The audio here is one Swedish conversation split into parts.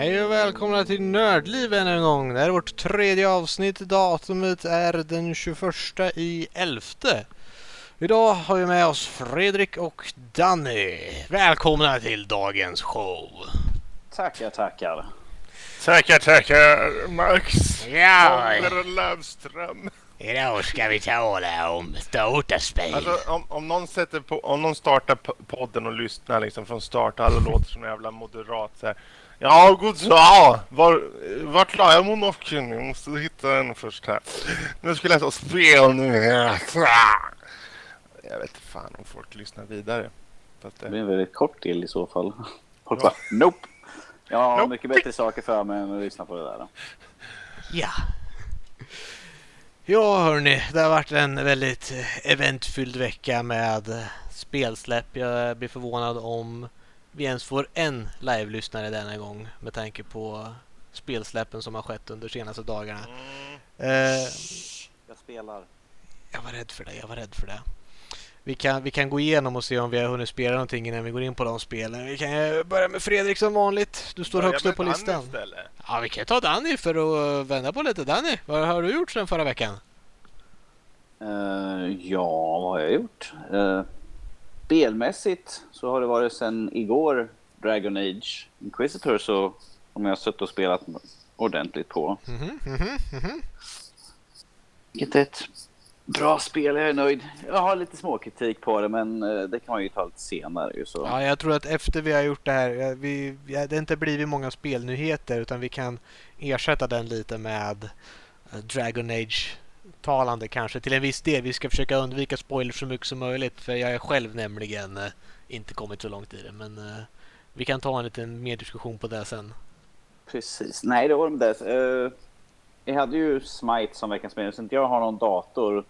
Hej och välkomna till Nördliv än en gång. Det här är vårt tredje avsnitt. Datumet är den 21 i elfte. Idag har vi med oss Fredrik och Danny. Välkomna till dagens show. Tackar, tackar. Tackar, tackar Max. Ja, Löfström. idag ska vi tala om dataspel. Alltså om, om, någon sätter på, om någon startar podden och lyssnar liksom från start och alla låter som en jävla moderat så här. Ja, god dag! Var, vart la jag monokeln? Jag måste hitta den först här. Nu ska jag läsa spel nu. Jag vet inte fan om folk lyssnar vidare. Det det, blir en väldigt kort del i så fall. Folk Ja. bara, nope. Jag har Nope. mycket bättre saker för mig än att lyssna på det där. Ja. Ja hörni, det har varit en väldigt eventfylld vecka med spelsläpp. Jag blir förvånad om vi ens får en live-lyssnare denna gång med tanke på spelsläppen som har skett under de senaste dagarna. mm, Eh, Jag spelar. jag var rädd för det, jag var rädd för det. Vi kan, vi kan gå igenom och se om vi har hunnit spela någonting innan vi går in på de spelen. Vi kan börja med Fredrik som vanligt. Du står börja högst upp på Danny listan. istället. Ja, vi kan ta Danny för att vända på lite. Danny, vad har du gjort sen förra veckan? Eh, ja, vad har jag gjort? Uh, spelmässigt så har det varit sen igår Dragon Age Inquisitor så om jag har suttit och spelat ordentligt på. Mhm. Vilket är ett bra spel, jag är nöjd. Jag har lite småkritik på det men eh, det kan man ju ta lite senare så. Ja, jag tror att efter vi har gjort det här, vi, det har inte blivit många spelnyheter utan vi kan ersätta den lite med eh, Dragon Age talande kanske till en viss del. Vi ska försöka undvika spoilers så mycket som möjligt för jag är själv nämligen eh, inte kommit så långt i det. Men eh, vi kan ta en liten mer diskussion på det sen. Precis. Nej, det var det. Uh, jag hade ju Smite som veckans spel. Så inte jag har någon dator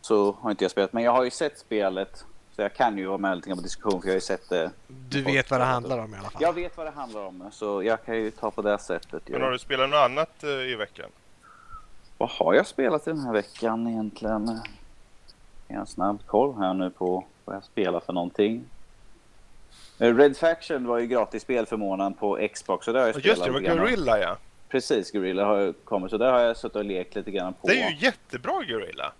så har inte jag spelat. Men jag har ju sett spelet. Så jag kan ju vara med lite på diskussion för jag har ju sett det. Du vet vad det handlar om i alla fall. Jag vet vad det handlar om så jag kan ju ta på det sättet. Men har du spelat något annat i veckan? Vad har jag spelat den här veckan egentligen? En snabb koll här nu på vad jag spelar för någonting. Eh, Red Faction var ju gratis spel för månaden på Xbox. Så där har jag Ja, spelat Just det, det var. Gorilla ja. Precis, Gorilla har kommit. Så där har jag suttit och lekt lite grann på. Det är ju jättebra Gorilla.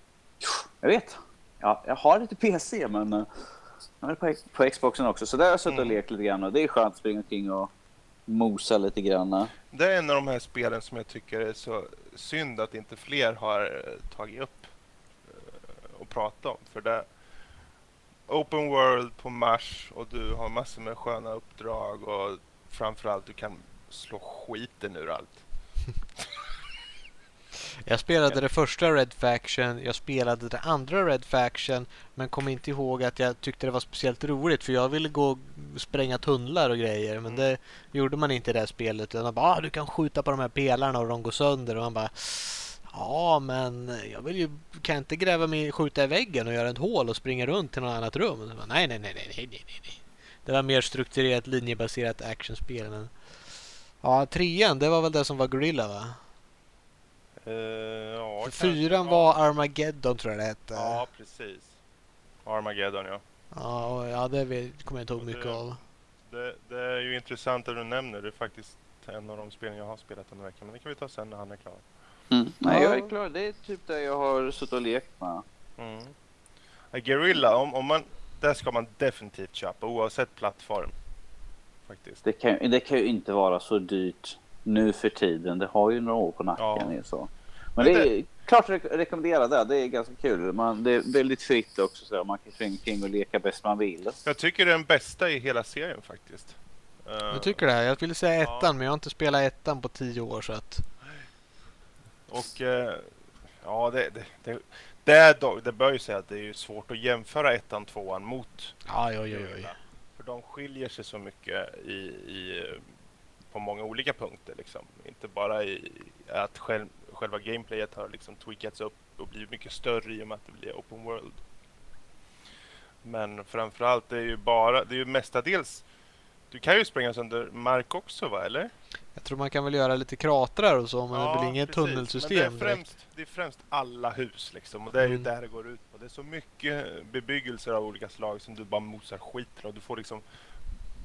Jag vet. Ja, jag har lite PC men jag har det på, på Xboxen också. Så där har jag suttit och Mm. lekt lite grann och det är skönt att springa omkring och mosa lite grann. Det är en av de här spelen som jag tycker är så synd att inte fler har eh, tagit upp eh, och pratat om. För det Open World på Mars och du har massor med sköna uppdrag och framförallt du kan slå skiten ur allt. Jag spelade det första Red Faction, jag spelade det andra Red Faction men kom inte ihåg att jag tyckte det var speciellt roligt för jag ville gå och spränga tunnlar och grejer men mm. det gjorde man inte i det här spelet utan bara ah, du kan skjuta på de här pelarna och de går sönder och man bara Ja, men jag vill ju, kan jag inte gräva mig, skjuta i väggen och göra ett hål och springa runt till något annat rum? Bara, nej, nej, nej, nej, nej, nej, nej. Det var mer strukturerat linjebaserat actionspel. Men... Ja, trean, det var väl det som var Gorilla va? Eh, ja, fyran ja. var Armageddon tror jag det hette. Ja, precis. Armageddon ja. Ja, och, ja det kommer jag inte ihåg mycket det- av. Det, det är ju intressant att du nämner. Det är faktiskt en av de spelen jag har spelat den veckan. Men det kan vi ta sen när han är klar. Mm. Nej, Ja. jag är klar. Det är typ det jag har suttit och lekt med. Mm. Ja, Guerrilla, om, om man, det ska man definitivt köpa oavsett plattform. Faktiskt. Det kan, det kan ju inte vara så dyrt nu för tiden. Det har ju några år på nacken. Ja. Så. Men, det är klart att re- rekommendera det. Det är ganska kul. Man, det är väldigt fritt också. Så man kan springa omkring och leka bäst man vill. Jag tycker det är den bästa i hela serien faktiskt. Eh, Jag tycker det. Jag ville säga Ja. ettan men jag har inte spelat ettan på tio år så att... Och eh, ja, det, det, det, det, är det bör ju säga att det är ju svårt att jämföra ettan, tvåan mot Ja, oj, oj, oj. Guerrilla. För de skiljer sig så mycket i, i, eh, på många olika punkter. Liksom. Inte bara i att själv, själva gameplayet har liksom tweakats upp och blivit mycket större i och med att det blir open world. Men framförallt, det är ju bara, det är ju mestadels du kan ju spränga sönder mark också va, eller? Jag tror man kan väl göra lite kratrar och så men det är väl inget precis. tunnelsystem Men det är, direkt. främst, det är främst alla hus liksom och det är ju Mm. där det går ut på. Det är så mycket bebyggelser av olika slag som du bara mosar skiten och du får liksom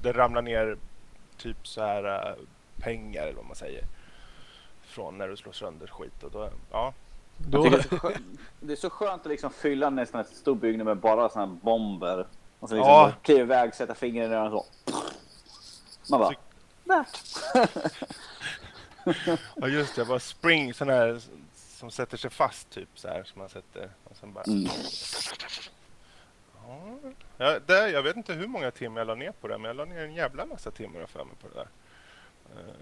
Det ramlar ner typ så här äh, pengar eller vad man säger. Från när du slår sönder skit och då, ja. Då, det, är så skönt, det är så skönt att liksom fylla nästan ett stor byggnad med bara såna här bomber. Och så liksom Ja. kliva iväg, sätta fingret i öronen så. Man bara, värt. Ja just det, bara spring sån här som sätter sig fast typ så här som man sätter och sen bara Mm. Ja, det, jag vet inte hur många timmar jag la ner på det, men jag la ner en jävla massa timmar för mig på det där. Uh,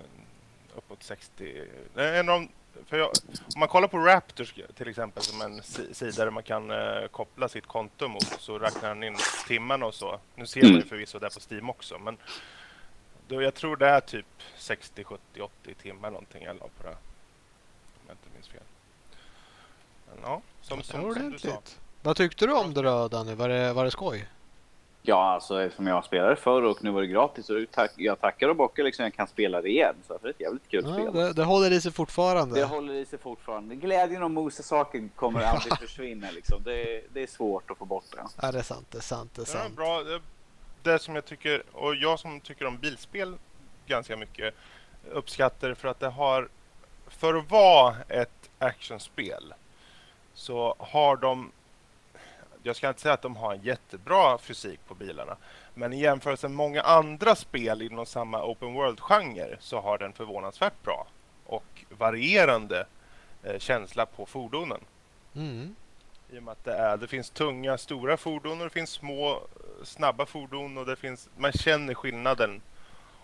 uppåt 60. Det är En av för jag, om man kollar på Raptors till exempel som en si- sida där man kan eh, koppla sitt konto mot så räknar han in timmarna och så. Nu ser man ju Mm. förvisso det på Steam också, men då, jag tror det är typ 60, 70, 80 timmar någonting jag la på det. Om jag inte minns fel. Men ja, som, som, som du sa. Vad tyckte du om det då Danny? Var det, var det skoj? Ja, alltså eftersom jag spelade förr och nu var det gratis så tack, jag tackar och bockar liksom jag kan spela det igen. Så det är ett jävligt kul Ja, spel. det, det håller i sig fortfarande. Det håller i sig fortfarande. Glädjen och mosa-saken kommer aldrig försvinna liksom. Det, det är svårt att få bort det. Ja, det är sant, det är sant, det är Det är sant. bra. Det, det som jag tycker, och jag som tycker om bilspel ganska mycket, uppskattar för att det har, för att vara ett actionspel, så har de, jag ska inte säga att de har en jättebra fysik på bilarna, men i jämförelse med många andra spel inom samma open world-genre så har den förvånansvärt bra och varierande eh, känsla på fordonen. Mm. I och med att det, är, det finns tunga, stora fordon och det finns små, eh, snabba fordon och det finns, man känner skillnaden.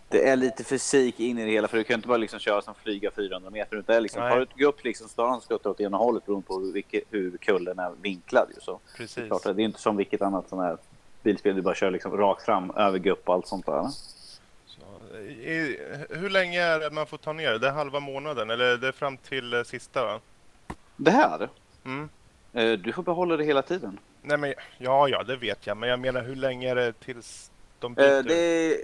Det är lite fysik in i det hela för du kan inte bara liksom köra som flyga 400 meter. Är liksom, Nej. har du ett gupp liksom så har han skuttat åt ena hållet beroende på vilket, hur kullen är vinklad. Ju, så. Det, är Precis. klart, det är inte som vilket annat sån här bilspel du bara kör liksom rakt fram över gupp och allt sånt där. Så, i, hur länge är det man får ta ner det? Det är halva månaden eller det är fram till eh, sista va? Det här, Mm. eh, du får behålla det hela tiden. Nej men ja, ja det vet jag men jag menar hur länge är det tills de Eh, byter? det är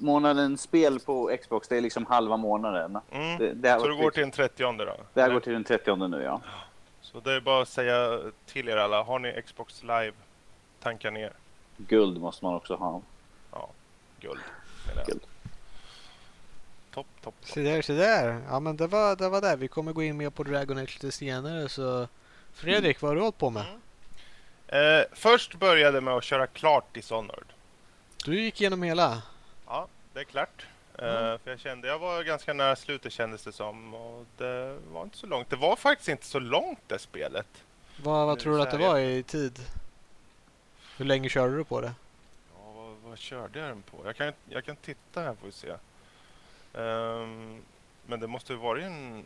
månadens spel på Xbox, det är liksom halva månaden. mm. Det, det, Så det går till den 30 då? det här går till den 30 nu ja. Så det är bara att säga till er alla, har ni Xbox live, tanka ner Guld måste man också ha. guld. menar jag. Guld. Topp, topp, topp. Se där, se där. Ja men det var det. Var det. Vi kommer gå in mer på Dragon Age lite senare så... Fredrik, vad har du hållit på med? Mm. Eh, först började med att köra klart Dishonored. Du gick igenom hela? Ja, det är klart. Eh, Mm. för jag kände, jag var ganska nära slutet kändes det som. Och det var inte så långt. Det var faktiskt inte så långt det spelet. Vad, vad tror du att det var i tid? Hur länge körde du på det? Ja, vad, vad körde jag den på? Jag kan, jag kan titta här får vi se. Ehm, men det måste ju varit en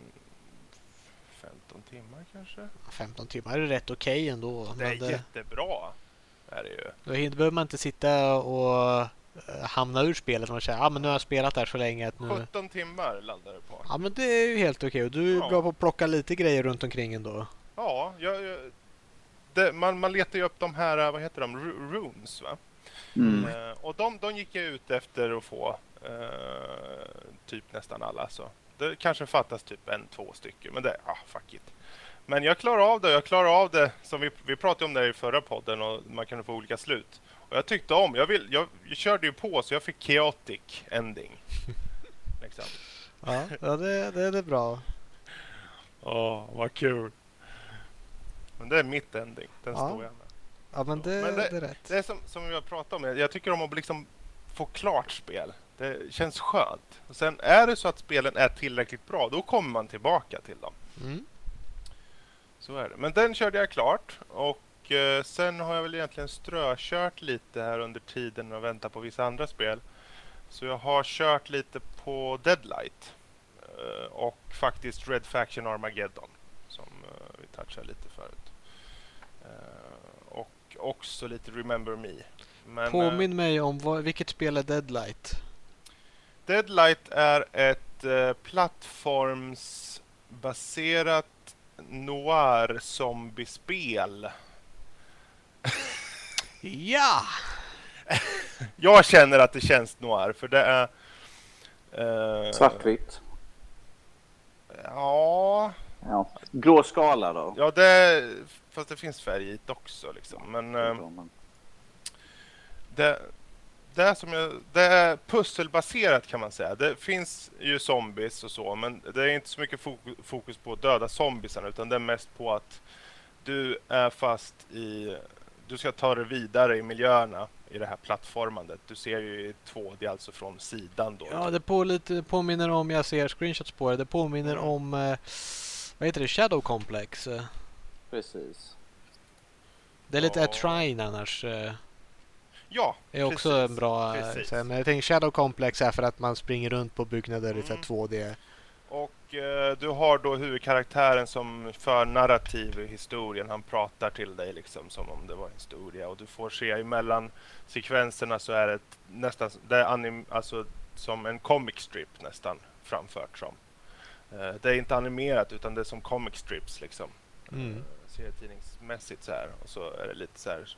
15 timmar kanske? 15 timmar är rätt okej ändå. Det är jättebra. Är det ju. då behöver man inte sitta och hamna ur spelet och säga ah, men nu har jag spelat där så länge att nu... 17 timmar landar det på. Ja men det är ju helt okej och du är Ja. bra på att plocka lite grejer runt omkring ändå. Ja, jag, jag, det, man, man letar ju upp de här, vad heter de, Ru- runes va? Mm. Eh, och de, de gick jag ut efter att få eh, typ nästan alla. Så. Det kanske fattas typ en, två stycken, men det, ah, fuck it. Men jag klarar av det. Jag klarar av det som vi, vi pratade om det i förra podden och man kunde få olika slut. Och jag tyckte om, jag, vill, jag, jag körde ju på så jag fick chaotic ending. liksom. Ja, ja det, det, det är bra. Åh, vad kul. Men det är mitt ending, den Ja. står jag med. Ja men det, Men det- det är rätt. Det är som, som vi har pratat om, jag tycker om att liksom få klart spel. Det känns skönt. Och sen är det så att spelen är tillräckligt bra, då kommer man tillbaka till dem. Mm. Så är det. Men den körde jag klart och eh, sen har jag väl egentligen strökört lite här under tiden och väntat på vissa andra spel. Så jag har kört lite på Deadlight eh, och faktiskt Red Faction Armageddon som eh, vi touchade lite förut. Eh, och också lite Remember Me. Men, eh, Påminn mig om vad, vilket spel är Deadlight? Deadlight är ett eh, plattformsbaserat noir zombiespel. Ja! Jag känner att det känns noir för det är... eh, Svartvitt. Ja, Ja. Grå skala då. ja det, fast det finns färg i det också liksom. Men eh, det, det är, som jag, det är pusselbaserat kan man säga. Det finns ju zombies och så, men det är inte så mycket fokus på att döda zombiesarna utan det är mest på att du är fast i... Du ska ta dig vidare i miljöerna i det här plattformandet. Du ser ju i 2D, alltså från sidan då. Ja, det på lite, påminner om, jag ser screenshots på det, det påminner mm. om, eh, vad heter det, Shadow Complex. Precis. Det är lite ja. Trine annars. Eh. Ja, Det är också precis, en bra... Precis. Men jag tänker Shadow Complex är för att man springer runt på byggnader mm. i 2D. Och eh, du har då huvudkaraktären som för narrativ i historien. Han pratar till dig liksom som om det var historia. Och du får se emellan sekvenserna så är det nästan det är anim, alltså, som en comic strip nästan framfört som. Eh, det är inte animerat utan det är som comic strips liksom. Mm. Eh, serietidningsmässigt så här. Och så är det lite så här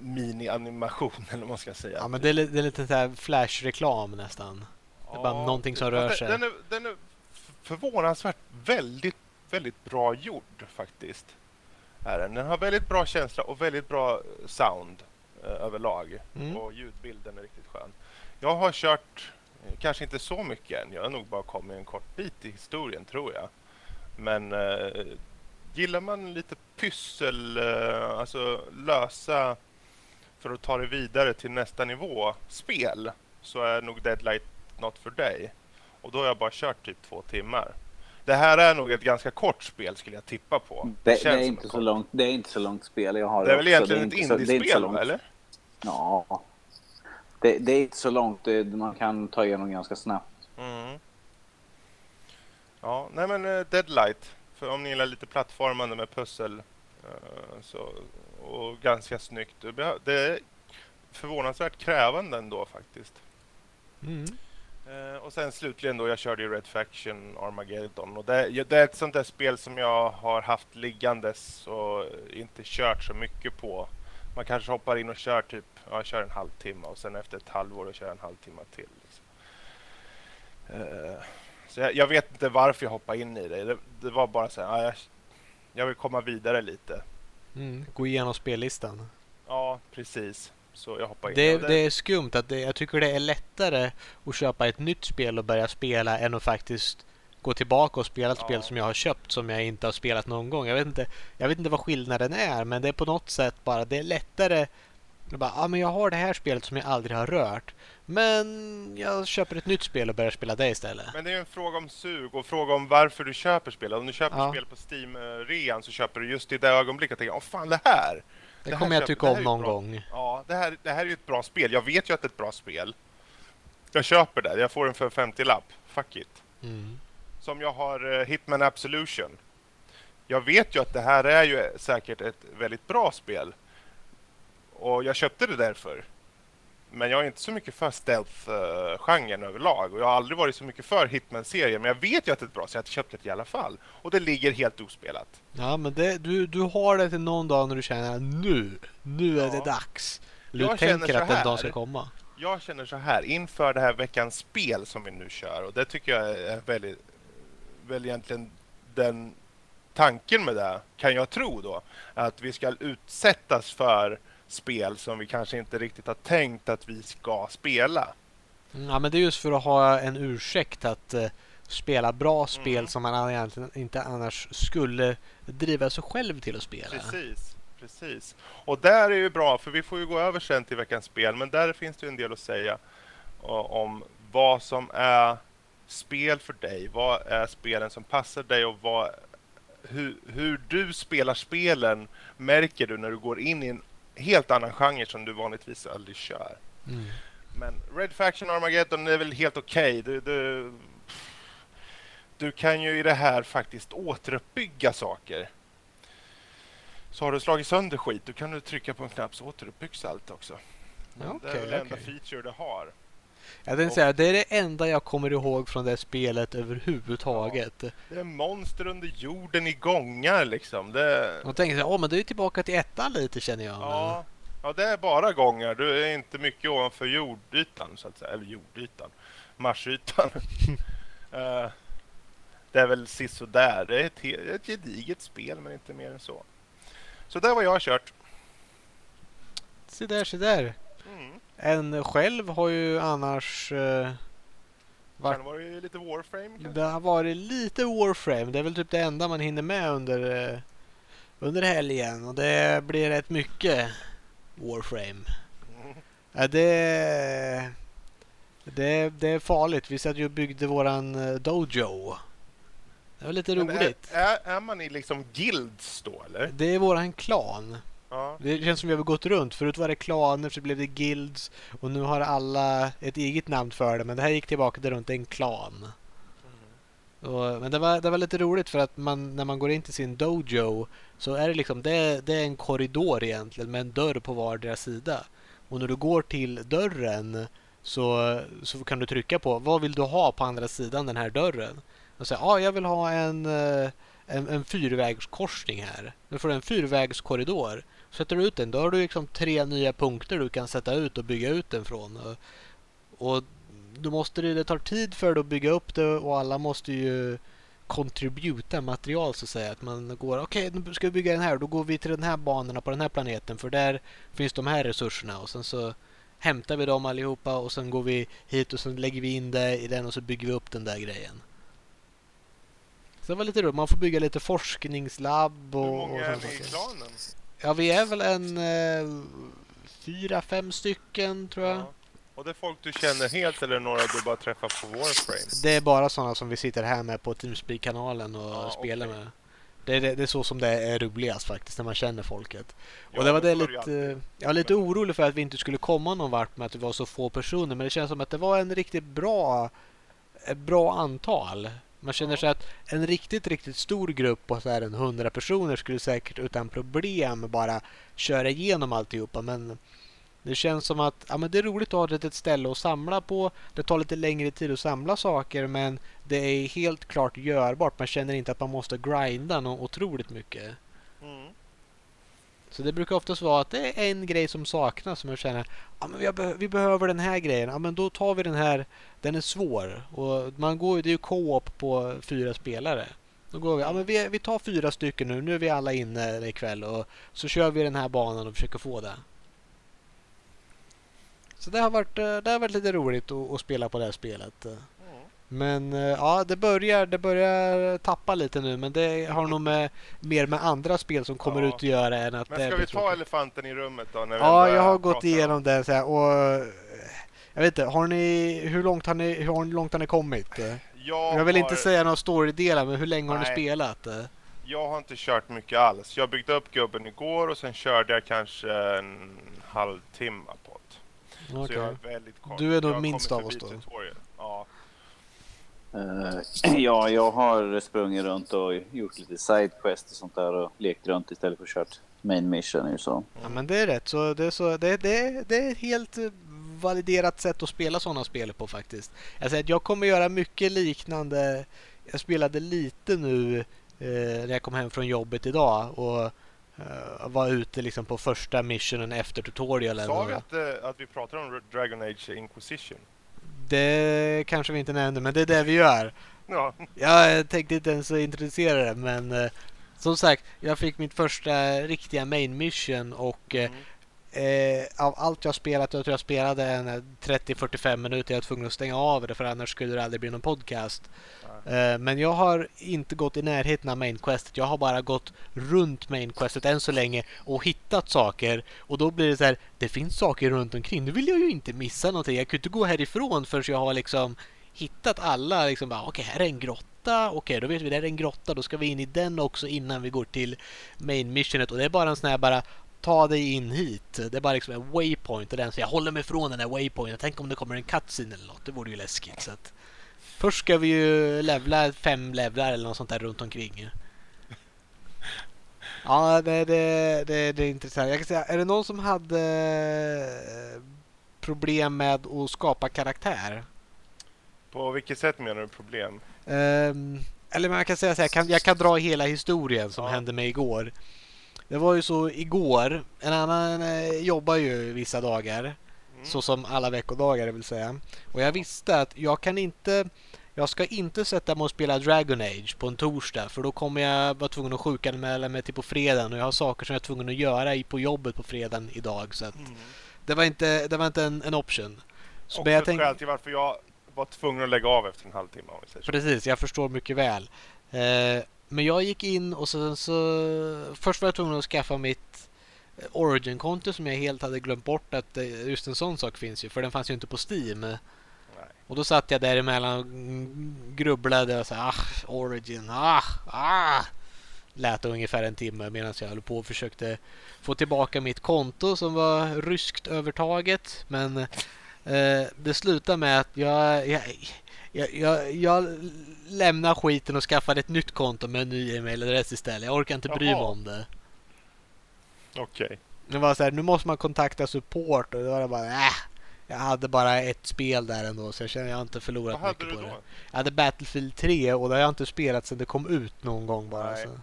mini-animation eller vad man ska säga. Ja, men det är, det är lite så här flash-reklam nästan. Det är ja, bara någonting som rör sig. Den är, den är förvånansvärt väldigt, väldigt bra gjord faktiskt. Är den. den har väldigt bra känsla och väldigt bra sound eh, överlag. Mm. Och ljudbilden är riktigt skön. Jag har kört, eh, kanske inte så mycket än. Jag har nog bara kommit en kort bit i historien tror jag. Men eh, gillar man lite pyssel, eh, alltså lösa för att ta det vidare till nästa nivå spel så är nog Deadlight något för dig. Och då har jag bara kört typ två timmar. Det här är nog ett ganska kort spel skulle jag tippa på. Det, det, det är, inte så långt, det är inte så långt spel jag har. Det är väl egentligen ett indiespel, eller? Ja. Det, det, är inte så långt. Det, man kan ta igenom ganska snabbt. Mm. Ja, nej men uh, Deadlight. För om ni gillar lite plattformande med pussel uh, så och ganska snyggt. Det är förvånansvärt krävande ändå faktiskt. Mm. Eh, och sen slutligen då, jag körde ju Red Faction Armageddon och det, det, är ett sånt där spel som jag har haft liggandes och inte kört så mycket på. Man kanske hoppar in och kör typ, ja, kör en halvtimme och sen efter ett halvår och kör en halvtimme till. Liksom. Eh, så jag, jag, vet inte varför jag hoppade in i det. Det, det var bara så här, ja, jag, jag vill komma vidare lite. Mm, gå igenom spellistan. Ja, precis. Så jag hoppar in. Det, det är skumt att det, jag tycker det är lättare att köpa ett nytt spel och börja spela än att faktiskt gå tillbaka och spela ett ja. spel som jag har köpt som jag inte har spelat någon gång. Jag vet inte, jag vet inte vad skillnaden är men det är på något sätt bara det är lättare bara, ah, men jag har det här spelet som jag aldrig har rört. Men jag köper ett nytt spel och börjar spela det istället. Men det är en fråga om sug och fråga om varför du köper spel. Om du köper ja. spel på Steam-rean så köper du just i det ögonblicket och tänker åh fan det här! Det, det kommer jag tycka om någon gång. Ja, det här, det här är ju ett bra spel. Jag vet ju att det är ett bra spel. Jag köper det. Jag får den för 50 lapp. Fuck it. Mm. Som jag har uh, Hitman Absolution. Jag vet ju att det här är ju säkert ett väldigt bra spel. Och jag köpte det därför. Men jag är inte så mycket för stealth-genren överlag. Och jag har aldrig varit så mycket för Hitman-serien. Men jag vet ju att det är bra så jag köpte det i alla fall. Och det ligger helt ospelat. Ja, men det, du, du har det till någon dag när du känner att nu, nu är ja. det dags. Du jag tänker att den dagen ska komma. Jag känner så här inför det här veckans spel som vi nu kör. Och det tycker jag är väldigt, väl egentligen den tanken med det, kan jag tro då. Att vi ska utsättas för spel som vi kanske inte riktigt har tänkt att vi ska spela. Ja, men det är just för att ha en ursäkt att uh, spela bra spel mm. som man egentligen inte annars skulle driva sig själv till att spela. Precis, precis. Och där är ju bra, för vi får ju gå över sen till veckans spel, men där finns det en del att säga om vad som är spel för dig. Vad är spelen som passar dig och vad, hur, hur du spelar spelen märker du när du går in i en helt annan genre som du vanligtvis aldrig kör. Mm. Men Red Faction Armageddon är väl helt okej. Okay. Du, du, du kan ju i det här faktiskt återuppbygga saker. Så har du slagit sönder skit, då kan du trycka på en knapp så återuppbyggs allt också. Ja, okay, det är den enda feature det har. Jag tänkte säga, det är det enda jag kommer ihåg från det spelet överhuvudtaget. Ja, det är monster under jorden i gångar liksom. Det... Och tänker så, oh, men du är tillbaka till ettan lite känner jag. Ja, ja, det är bara gångar. Du är inte mycket ovanför jordytan så att säga. Eller jordytan. Marsytan. uh, det är väl sisådär. Det är ett, ett gediget spel men inte mer än så. Så där var jag kört. Se där, se där. En själv har ju annars eh, Vart- Sen var det ju lite Warframe kanske? Det har varit lite Warframe. Det är väl typ det enda man hinner med under, eh, under helgen. Och det blir rätt mycket Warframe. Mm. Ja, det, det, det är farligt. Vi satt ju och byggde våran eh, dojo. Det var lite Men roligt. Är, är, är man i liksom guilds då eller? Det är våran klan. Ja. Det känns som vi har gått runt. Förut var det klaner, så blev det guilds och nu har alla ett eget namn för det. Men det här gick tillbaka till runt en klan. Och, men det var, det var lite roligt för att man, när man går in till sin dojo så är det liksom det, det är en korridor egentligen med en dörr på vardera sida. Och när du går till dörren så, så kan du trycka på vad vill du ha på andra sidan den här dörren. Och säga ah, jag vill ha en, eh, en, en fyrvägskorsning här. Nu får du en fyrvägskorridor. Sätter du ut den, då har du liksom tre nya punkter du kan sätta ut och bygga ut den från. Och, och då måste det, det tar tid för dig att bygga upp det och alla måste ju contributa material så att säga. Att man går, okej nu ska vi bygga den här, då går vi till den här banorna på den här planeten för där finns de här resurserna och sen så hämtar vi dem allihopa och sen går vi hit och sen lägger vi in det i den och så bygger vi upp den där grejen. Så det var lite roligt, man får bygga lite forskningslabb och, Hur och många är ni i klanen? Ja, vi är väl en eh, fyra, fem stycken tror jag. Ja. Och det är folk du känner helt eller några du bara träffar på Warframe? Det är bara sådana som vi sitter här med på Teamspeak-kanalen och Ja, spelar okej. med. Det är, det, är så som det är roligast faktiskt, när man känner folket. Ja, och det var det lite, jag var lite orolig för att vi inte skulle komma någon vart med att det var så få personer. Men det känns som att det var en riktigt bra, bra antal. Man känner sig att en riktigt, riktigt stor grupp på så här en 100 personer skulle säkert utan problem bara köra igenom alltihopa. Men det känns som att ja, men det är roligt att ha ett litet ställe att samla på. Det tar lite längre tid att samla saker men det är helt klart görbart. Man känner inte att man måste grinda något otroligt mycket. Mm. Så det brukar oftast vara att det är en grej som saknas som jag känner ja, men vi, be- vi behöver den här grejen. Ja, men då tar vi den här. Den är svår. Och man går, det är ju co-op på fyra spelare. Då går vi, ja, men vi, vi tar fyra stycken nu. Nu är vi alla inne ikväll och så kör vi den här banan och försöker få det. Så det har varit, eh, det har varit lite roligt att, att spela på det här spelet. Men eh, ja, det börjar, det börjar tappa lite nu. Men det har nog med, mer med andra spel som kommer Ja. ut att göra än att Men ska vi ta tråkigt. elefanten i rummet då? Ja, jag har gått om- igenom det så här, och eh, jag vet inte, har ni, hur långt har ni, hur långt har ni kommit? Jag, Jag vill har, inte säga några storydelar, men hur länge har ni Nej. spelat? eh? Jag har inte kört mycket alls. Jag byggde upp gubben igår och sen körde jag kanske en halvtimme på det. Så Okej. jag är väldigt kort. Du är har minst av oss då. tutorial. Ja. Eh, ja, jag har sprungit runt och gjort lite sidequest och sånt där och lekt runt istället för att kört main mission. Ju så. Ja, men det är rätt. Så det, är så, det, det, det är ett helt validerat sätt att spela sådana spel på faktiskt. Jag säger att jag kommer göra mycket liknande. Jag spelade lite nu eh, när jag kom hem från jobbet idag och eh, var ute liksom på första missionen efter tutorialen. Sa vi att, eh, att vi pratar om Dragon Age Inquisition? Det kanske vi inte nämnde, men det är det vi gör. Ja. Jag tänkte inte ens introducera det, men eh, som sagt, jag fick mitt första riktiga main mission och eh, Mm. eh, av allt jag spelat, jag tror jag spelade en eh, 30-45 minuter, jag var tvungen att stänga av det för annars skulle det aldrig bli någon podcast. Eh, men jag har inte gått i närheten av main questet, jag har bara gått runt main questet än så länge och hittat saker och då blir det så här, det finns saker runt omkring, nu vill jag ju inte missa någonting, jag kan ju inte gå härifrån förrän jag har liksom hittat alla, liksom bara okej här är en grotta, okej då vet vi det är en grotta, då ska vi in i den också innan vi går till main missionet och det är bara en sån här bara ta dig in hit. Det är bara liksom en waypoint och den så jag håller mig från den här waypointen. Tänk om det kommer en cutscene eller något. Det vore ju läskigt. Så att först ska vi ju levla fem levlar eller något sånt där runt omkring. Ja, det, det, det, det är intressant. Jag kan säga, är det någon som hade eh, problem med att skapa karaktär? På vilket sätt menar du problem? Ehm, eller man kan säga så här, jag kan, jag kan dra hela historien som Ja. hände mig igår. Det var ju så igår, en annan eh, jobbar ju vissa dagar, Mm. så som alla veckodagar det vill säga. Och jag visste att jag kan inte, jag ska inte sätta mig och spela Dragon Age på en torsdag för då kommer jag vara tvungen att sjukanmäla mig till på fredagen och jag har saker som jag är tvungen att göra i- på jobbet på fredagen idag. Så Mm. det var inte, det var inte en, en option. Så, Också jag ett tänk, skäl till varför jag var tvungen att lägga av efter en halvtimme om vi säger. Precis, jag förstår mycket väl. Eh, men jag gick in och sen så... Först var jag tvungen att skaffa mitt Origin-konto som jag helt hade glömt bort att eh, just en sån sak finns ju. För den fanns ju inte på Steam. Nej. Och då satt jag däremellan och grubblade och sa ah, Origin, ah, ah. Lät ungefär en timme medan jag höll på och försökte få tillbaka mitt konto som var ryskt övertaget. Men eh, det slutade med att jag, jag, jag, jag, jag lämnade skiten och skaffade ett nytt konto med en ny e-mailadress istället. Jag orkar inte bry mig om det. Okej. Det var så här, nu måste man kontakta support och då var det bara äh, Jag hade bara ett spel där ändå så jag känner jag har inte förlorat Vad hade mycket du på då? det. Jag hade Battlefield 3 och det har jag inte spelat sedan det kom ut någon gång bara. Nej. Så.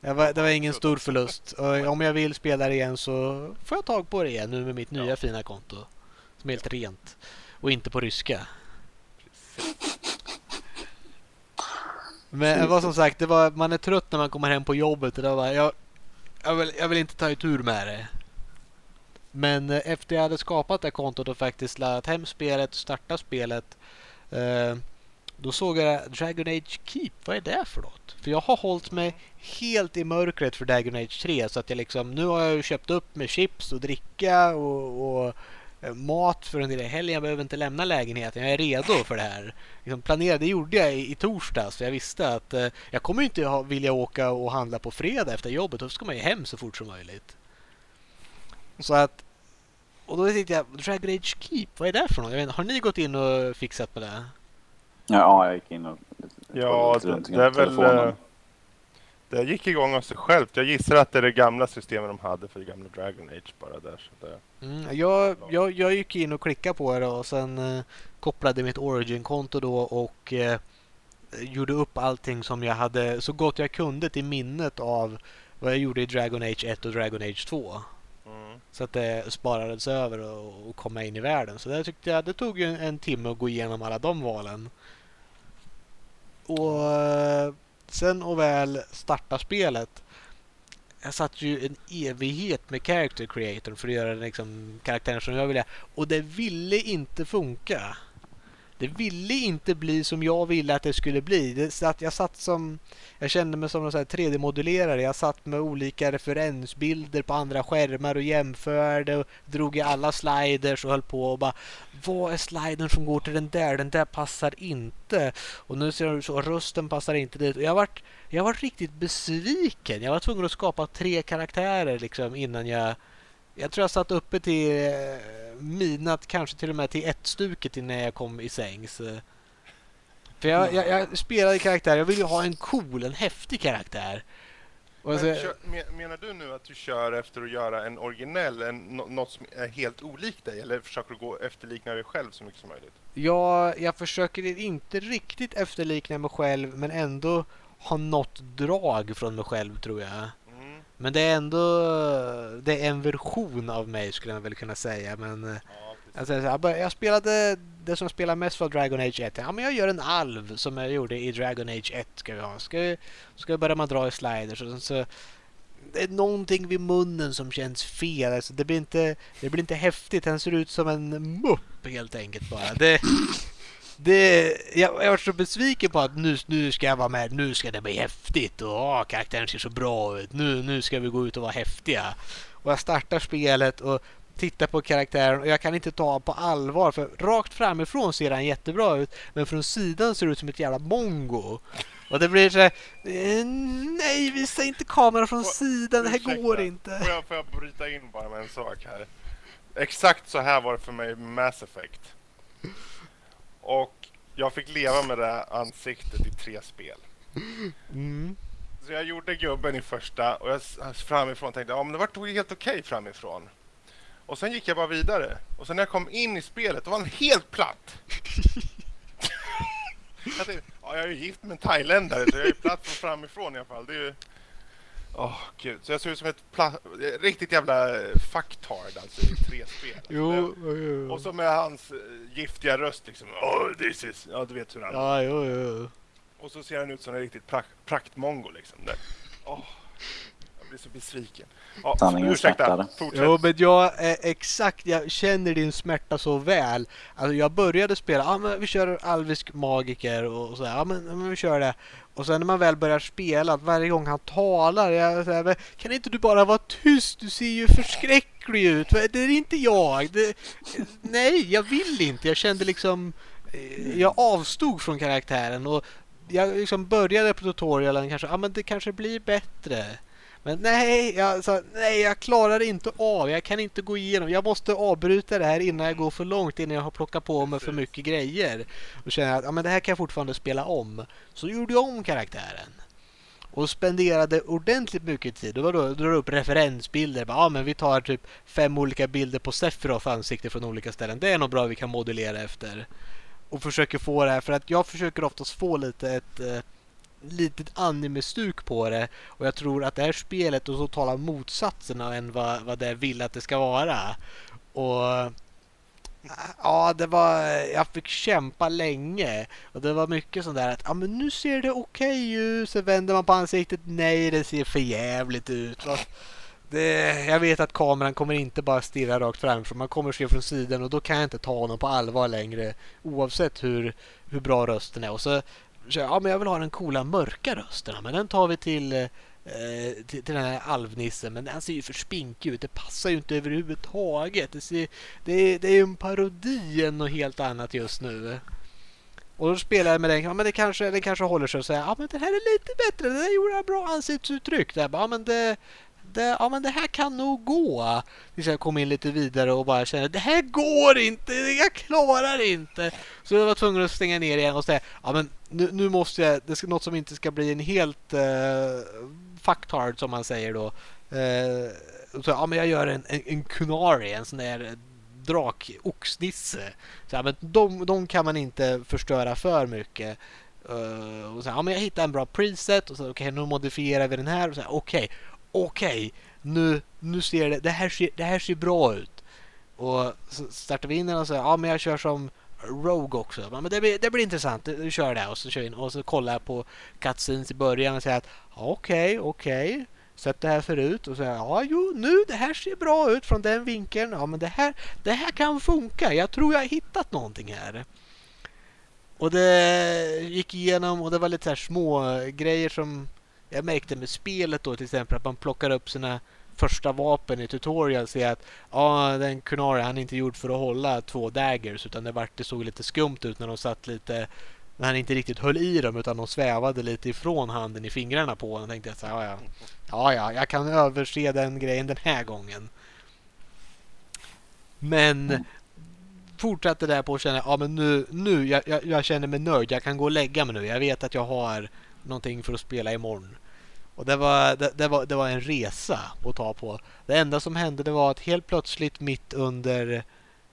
Det, var, det var ingen stor förlust. Och om jag vill spela det igen så får jag tag på det igen nu med mitt nya Ja. fina konto. Som är helt rent. Och inte på ryska. Men det var som sagt, det var, man är trött när man kommer hem på jobbet. Och det var, jag, jag, vill, jag vill inte ta tur med det. Men eh, efter jag hade skapat det kontot och faktiskt laddat hem spelet och startat spelet. Eh, då såg jag Dragon Age Keep. Vad är det för något? För jag har hållit mig helt i mörkret för Dragon Age 3. Så att jag liksom, nu har jag ju köpt upp med chips och dricka och, och mat för en del helgen. Jag behöver inte lämna lägenheten. Jag är redo för det här. Liksom planerade, det gjorde jag i, i torsdags. Jag visste att eh, jag kommer inte ha, vilja åka och handla på fredag efter jobbet. Då ska man ju hem så fort som möjligt. Så att... Och då tänkte jag, Dragon Age Keep, vad är det för något? Jag vet, har ni gått in och fixat med det? Ja, jag gick in och... Ja, det, det är väl... telefonen. Det gick igång av sig självt. Jag gissar att det är det gamla systemet de hade för det gamla Dragon Age bara där. Så det, Mm, jag, jag, jag gick in och klickade på det och sen eh, kopplade mitt Origin-konto då och eh, gjorde upp allting som jag hade så gott jag kunde till minnet av vad jag gjorde i Dragon Age 1 och Dragon Age 2. mm. Så att det sparades över och, och komma in i världen. Så det tyckte jag, det tog en, en timme att gå igenom alla de valen. Och eh, sen och väl starta spelet. Jag satt ju en evighet med character creator för att göra liksom karaktären som jag ville. Och det ville inte funka. Det ville inte bli som jag ville att det skulle bli. Det satt, jag satt som... Jag kände mig som en 3D-modulerare. Jag satt med olika referensbilder på andra skärmar och jämförde och drog i alla sliders och höll på och bara Vad är slidern som går till den där? Den där passar inte. Och nu ser du ut så. Rösten passar inte dit. Och jag vart jag riktigt besviken. Jag var tvungen att skapa tre karaktärer liksom innan jag... Jag tror jag satt uppe till eh, midnatt, kanske till och med till ett stuket innan jag kom i sängs. För jag, jag, jag spelade karaktär, jag ville ju ha en cool, en häftig karaktär. Men, så, menar du nu att du kör efter att göra en originell, en, nå- något som är helt olikt dig? Eller försöker du gå efterlikna dig själv så mycket som möjligt? jag, jag försöker inte riktigt efterlikna mig själv men ändå ha något drag från mig själv tror jag. Men det är ändå det är en version av mig skulle jag väl kunna säga. Men eh, Ja, alltså, jag, spelade det som jag spelar mest var Dragon Age 1. Ja, men jag gör en alv som jag gjorde i Dragon Age 1. Ska vi ha. Ska, ska börja man dra i sliders och sen så det är någonting vid munnen som känns fel. Alltså, det, blir inte, det blir inte häftigt. Han ser ut som en mupp helt enkelt bara. Det, det, jag, jag var så besviken på att nu, nu ska jag vara med. Nu ska det bli häftigt. Och åh, karaktären ser så bra ut. Nu, nu ska vi gå ut och vara häftiga. Och jag startar spelet och tittar på karaktären och jag kan inte ta på allvar för rakt framifrån ser han jättebra ut men från sidan ser det ut som ett jävla mongo. Och det blir så här, eh, nej visa inte kameran från sidan, det här ursäkta, går inte. Får jag, får jag bryta in bara med en sak här? Exakt så här var det för mig med Mass Effect. Och jag fick leva med det ansiktet i tre spel. Mm. Så jag gjorde gubben i första och jag framifrån tänkte ja men det var helt okej framifrån. Och sen gick jag bara vidare. Och sen när jag kom in i spelet då var han helt platt. jag tänkte, ja, jag är ju gift med en thailändare så jag är ju platt från framifrån i alla fall. Det är ju... Åh gud, så jag ser ut som ett riktigt jävla eh, fucktard alltså i tre spel. Jo, jo, jo. Och så med hans eh, giftiga röst liksom. Oh, this is... Ja, du vet hur han Ja, jo, jo. Och så ser han ut som en riktigt prak- praktmongo liksom. Där. Blir så besviken. Ja, Sanningen ursäkta, fortsätt. Jo men jag är exakt, jag känner din smärta så väl. Alltså jag började spela, ja men vi kör alvisk magiker och så ja men, ja, men vi kör det. Och sen när man väl börjar spela, varje gång han talar, jag säger, men kan inte du bara vara tyst? Du ser ju förskräcklig ut. Det är inte jag. Det, nej, jag vill inte. Jag kände liksom, eh, jag avstod från karaktären och jag liksom började på tutorialen kanske, ja men det kanske blir bättre. Men nej jag, sa, nej, jag klarar inte av. Jag kan inte gå igenom. Jag måste avbryta det här innan jag går för långt, innan jag har plockat på mig för mycket grejer. Och känner att ja, men det här kan jag fortfarande spela om. Så gjorde jag om karaktären. Och spenderade ordentligt mycket tid. Och då drar upp referensbilder. Ja, men vi tar typ fem olika bilder på Sephiroth ansikte från olika ställen. Det är nog bra vi kan modellera efter. Och försöker få det här, för att jag försöker oftast få lite ett eh, litet anime-stuk på det. Och jag tror att det här spelet och så talar motsatserna än vad, vad det vill att det ska vara. Och ja, det var, jag fick kämpa länge. Och det var mycket sånt där att ja, men nu ser det okej ut. Så vänder man på ansiktet. Nej, det ser för jävligt ut. Det, jag vet att kameran kommer inte bara stirra rakt framför. Man kommer se från sidan och då kan jag inte ta honom på allvar längre. Oavsett hur, hur bra rösten är. Och så så, ja, men jag vill ha den coola mörka rösten. Men den tar vi till, eh, till, till den här alvnissen. Men den ser ju för spinkig ut. Det passar ju inte överhuvudtaget. Det, ser, det, är, det är ju en parodi än något helt annat just nu. Och då spelar jag med den. Ja, men det kanske, den kanske håller sig och säger ja, men den här är lite bättre. Den där gjorde bra ansiktsuttryck. Där. Ja, men det, det, ja, men det här kan nog gå. Tills jag kom in lite vidare och bara kände det här går inte. Jag klarar inte. Så jag var tvungen att stänga ner igen och säga ja, men nu, nu måste jag. Det ska något som inte ska bli en helt eh, uh, fucktard som man säger då. Uh, så, ja, men jag gör en, en, en kunari, en sån där drak-oxnisse. Så, ja, men de, de kan man inte förstöra för mycket. Uh, och så, ja, men jag hittar en bra preset och så okej, okay, nu modifierar vi den här. Och okej, okay, okej, okay, nu, nu ser det, det här ser, det här ser bra ut. Och så startar vi in den och säger, ja men jag kör som Rogue också. Men det blir, det blir intressant, du kör det och så kör in och så kollar jag på cutscenes i början och säger att okej, okay, okej. Okay. Sett det här förut och säger ja, jo, nu det här ser bra ut från den vinkeln. Ja, men det här, det här kan funka. Jag tror jag har hittat någonting här. Och det gick igenom och det var lite så här små grejer som jag märkte med spelet då till exempel att man plockar upp sina första vapen i tutorial ser att ja, den Kunari han är inte gjord för att hålla två daggers utan det, var, det såg lite skumt ut när de satt lite när han inte riktigt höll i dem utan de svävade lite ifrån handen i fingrarna på honom. tänkte jag så här, ja, ja, ja, jag kan överse den grejen den här gången. Men mm. fortsatte där på att känna, ja men nu, nu jag, jag, jag, känner mig nöjd. Jag kan gå och lägga mig nu. Jag vet att jag har någonting för att spela imorgon. Och det var, det, det, var, det var en resa att ta på. Det enda som hände det var att helt plötsligt mitt under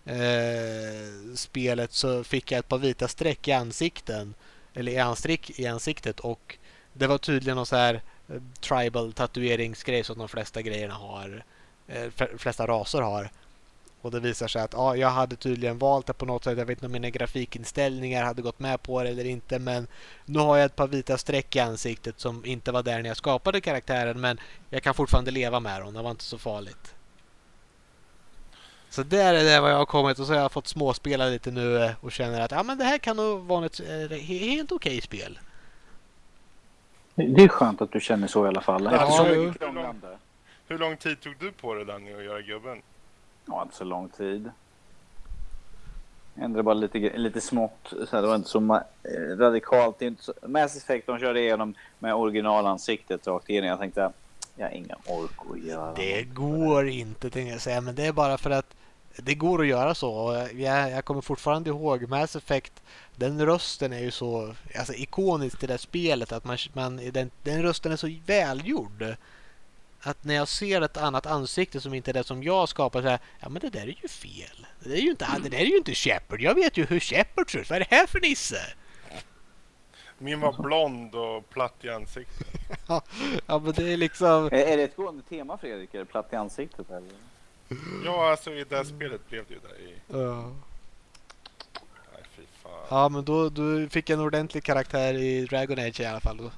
eh, spelet så fick jag ett par vita streck i ansikten. Eller i, anstrick, i ansiktet och det var tydligen någon så här eh, tribal tatueringsgrej som de flesta grejerna har. Eh, flesta raser har. Och det visar sig att ja, jag hade tydligen valt det på något sätt. Jag vet inte om mina grafikinställningar hade gått med på det eller inte. Men nu har jag ett par vita streck i ansiktet som inte var där när jag skapade karaktären. Men jag kan fortfarande leva med dem. Det var inte så farligt. Så där är det vad jag har kommit och så har jag fått småspela lite nu och känner att ja, men det här kan nog vara ett helt okej okay spel. Det är skönt att du känner så i alla fall. Ja, hur, lång, hur lång tid tog du på det Danny att göra gubben? Ja, inte så lång tid. Ändrade bara lite, lite smått. Så här, det var inte så radikalt. Det inte så, Mass Effect de körde igenom med originalansiktet rakt igenom. Jag tänkte jag har ingen ork att göra Det går inte tänkte jag säga. Men det är bara för att det går att göra så. Jag, jag kommer fortfarande ihåg Mass Effect. Den rösten är ju så alltså, ikonisk till det spelet. Att man, man, den, den rösten är så välgjord att när jag ser ett annat ansikte som inte är det som jag skapar så här, ja men det där är ju fel. Det där är ju inte, det där är ju inte Shepard. Jag vet ju hur Shepard ser ut. Vad är det här för nisse? Min var blond och platt i ansiktet. ja, men det är liksom... Är, är det ett gående tema Fredrik? Är det platt i ansiktet eller? Ja, alltså i det här spelet blev det ju det. I... Ja. Nej, fy fan. Ja, men då, då fick jag en ordentlig karaktär i Dragon Age i alla fall. Då.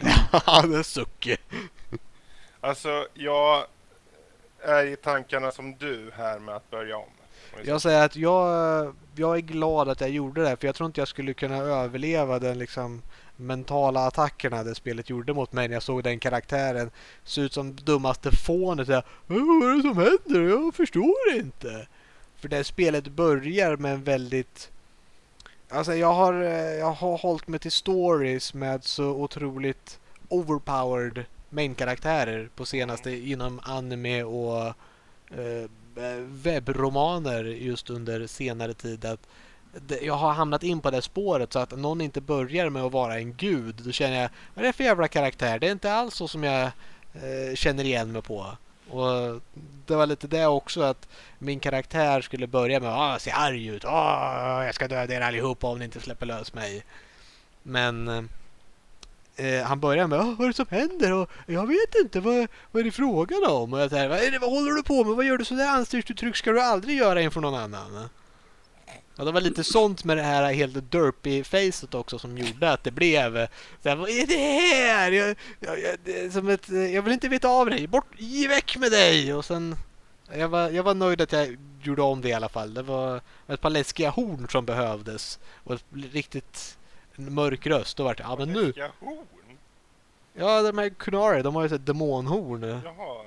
Ja, det är sucke. Alltså, jag är i tankarna som du här med att börja om. Jag säger att jag, jag är glad att jag gjorde det. För jag tror inte jag skulle kunna överleva den liksom mentala attackerna det spelet gjorde mot mig när jag såg den karaktären se ut som dummaste fånet. Jag, Vad är det som händer? Jag förstår inte. För det spelet börjar med en väldigt... Alltså jag har, eh, jag har hållit mig till stories med så otroligt overpowered main-karaktärer på senaste inom anime och eh, webbromaner just under senare tid. Att jag har hamnat in på det spåret så att någon inte börjar med att vara en gud. Då känner jag, vad är det för jävla karaktär? Det är inte alls så som jag eh, känner igen mig på. Och det var lite det också att min karaktär skulle börja med att se arg ut. Ah, jag ska döda er allihopa om ni inte släpper lös mig. Men eh, han börjar med ah, vad är det som händer? Och jag vet inte, vad, vad är det frågan om? Och jag säger, vad, är det, vad håller du på med? Vad gör du sådär ansiktsuttryck ska du aldrig göra inför någon annan? Ja, det var lite sånt med det här helt derpy-facet också som gjorde att det blev så här, Vad är det här? Jag, jag, jag, som ett, jag vill inte veta av dig. Bort, ge väck med dig! Och sen jag var, jag var nöjd att jag gjorde om det i alla fall. Det var ett par läskiga horn som behövdes. Och ett riktigt mörk röst. Då var det, ja men nu. Läskiga horn? Ja, de här Kunari, de har ju ett demonhorn. Jaha.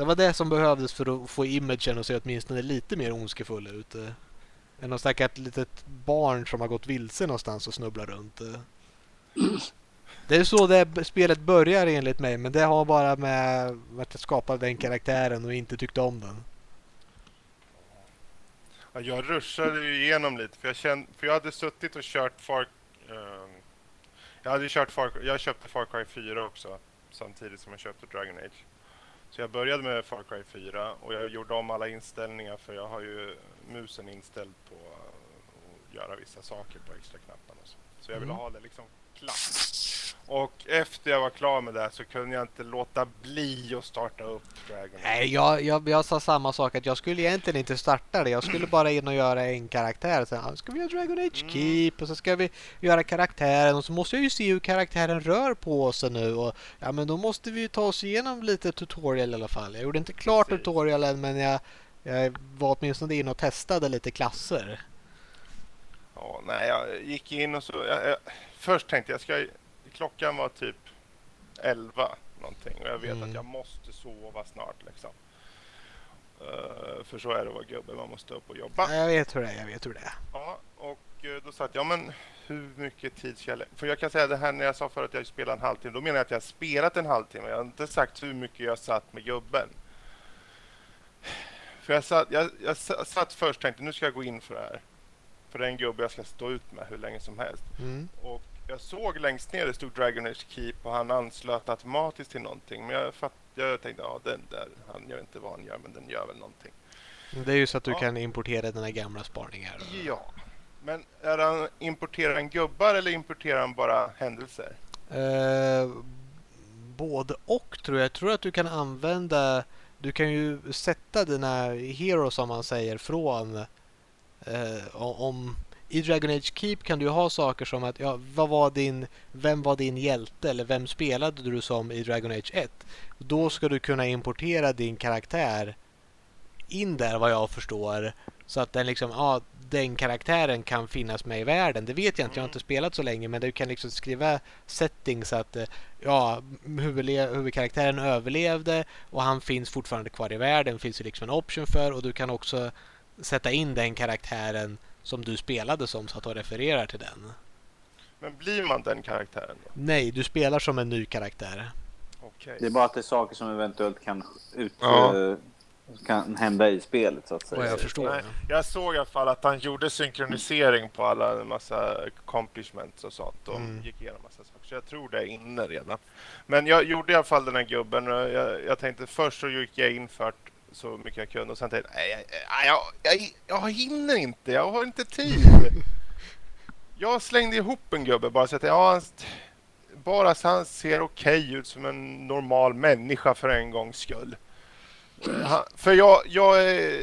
Det var det som behövdes för att få imagen att se åtminstone lite mer ondskefull ut. Eh, än något stackars litet barn som har gått vilse någonstans och snubblar runt. Eh. Det är så det spelet börjar enligt mig, men det har bara med att jag skapade den karaktären och inte tyckte om den. Ja, jag ruschade ju igenom lite för jag kände, för jag hade suttit och kört Far... Uh, jag hade kört Far, jag köpte Far Cry 4 också samtidigt som jag köpte Dragon Age. Så jag började med Far Cry 4 och jag gjorde om alla inställningar för jag har ju musen inställd på att göra vissa saker på extra knapparna så. Så jag ville Mm. ha det liksom klart. Och efter jag var klar med det så kunde jag inte låta bli att starta upp Dragon. Nej, jag, jag, jag sa samma sak. att Jag skulle egentligen inte starta det. Jag skulle bara in och göra en karaktär. Sen ah, ska vi göra Dragon Age Mm. Keep och så ska vi göra karaktären. Och så måste jag ju se hur karaktären rör på sig nu. Och, ja, men då måste vi ta oss igenom lite tutorial i alla fall. Jag gjorde inte klart Precis. tutorialen men jag, jag var åtminstone in och testade lite klasser. Ja, nej, jag gick in och så... Jag, jag, först tänkte jag, ska, klockan var typ 11 någonting och jag vet Mm. att jag måste sova snart liksom. Eh, för så är det att vara gubbe, man måste upp och jobba. Ja, jag vet hur det är. Jag vet hur det är. Ja, och eh, då sa jag, ja men hur mycket tid ska jag lä-" För jag kan säga det här när jag sa förut att jag spelar en halvtimme, då menar jag att jag har spelat en halvtimme. Jag har inte sagt hur mycket jag satt med gubben. För jag satt, jag, jag sa- satt först och tänkte, nu ska jag gå in för det här. För det är en gubbe jag ska stå ut med hur länge som helst. Mm. Och jag såg längst ner det stod Dragon Age Keep och han anslöt automatiskt till någonting. Men jag, fatt, jag tänkte, ja den där, han gör inte vad han gör, men den gör väl någonting. Det är ju så att du Ja. kan importera dina gamla spaningar. Ja. Men är han, importerar han gubbar eller importerar han bara händelser? Eh, både och tror jag. Jag tror att du kan använda... Du kan ju sätta dina heroes som man säger från... Eh, om, I Dragon Age Keep kan du ha saker som att ja, vad var din, vem var din hjälte eller vem spelade du som i Dragon Age 1? Då ska du kunna importera din karaktär in där vad jag förstår. Så att den liksom, ja, den karaktären kan finnas med i världen. Det vet jag inte, jag har inte spelat så länge men du kan liksom skriva settings att eh, ja, huvudkaraktären överlevde och han finns fortfarande kvar i världen. finns ju liksom en option för och du kan också sätta in den karaktären som du spelade som så att de refererar till den. Men blir man den karaktären då? Nej, du spelar som en ny karaktär. Okej. Det är bara att det är saker som eventuellt kan, ut, Ja. eh, kan hända i spelet så att säga. Vad jag förstår. Nej, jag såg i alla fall att han gjorde synkronisering på alla en massa accomplishments och sånt. Och Mm. gick igenom massa saker. Så jag tror det är inne redan. Men jag gjorde i alla fall den här gubben. Och jag, jag tänkte först så gick jag in för så mycket jag kunde och sen tänkte jag, nej, jag, jag, jag, jag hinner inte, jag har inte tid. jag slängde ihop en gubbe bara så att ja, han- bara så han ser okej ut som en normal människa för en gångs skull. Han, för jag, jag eh,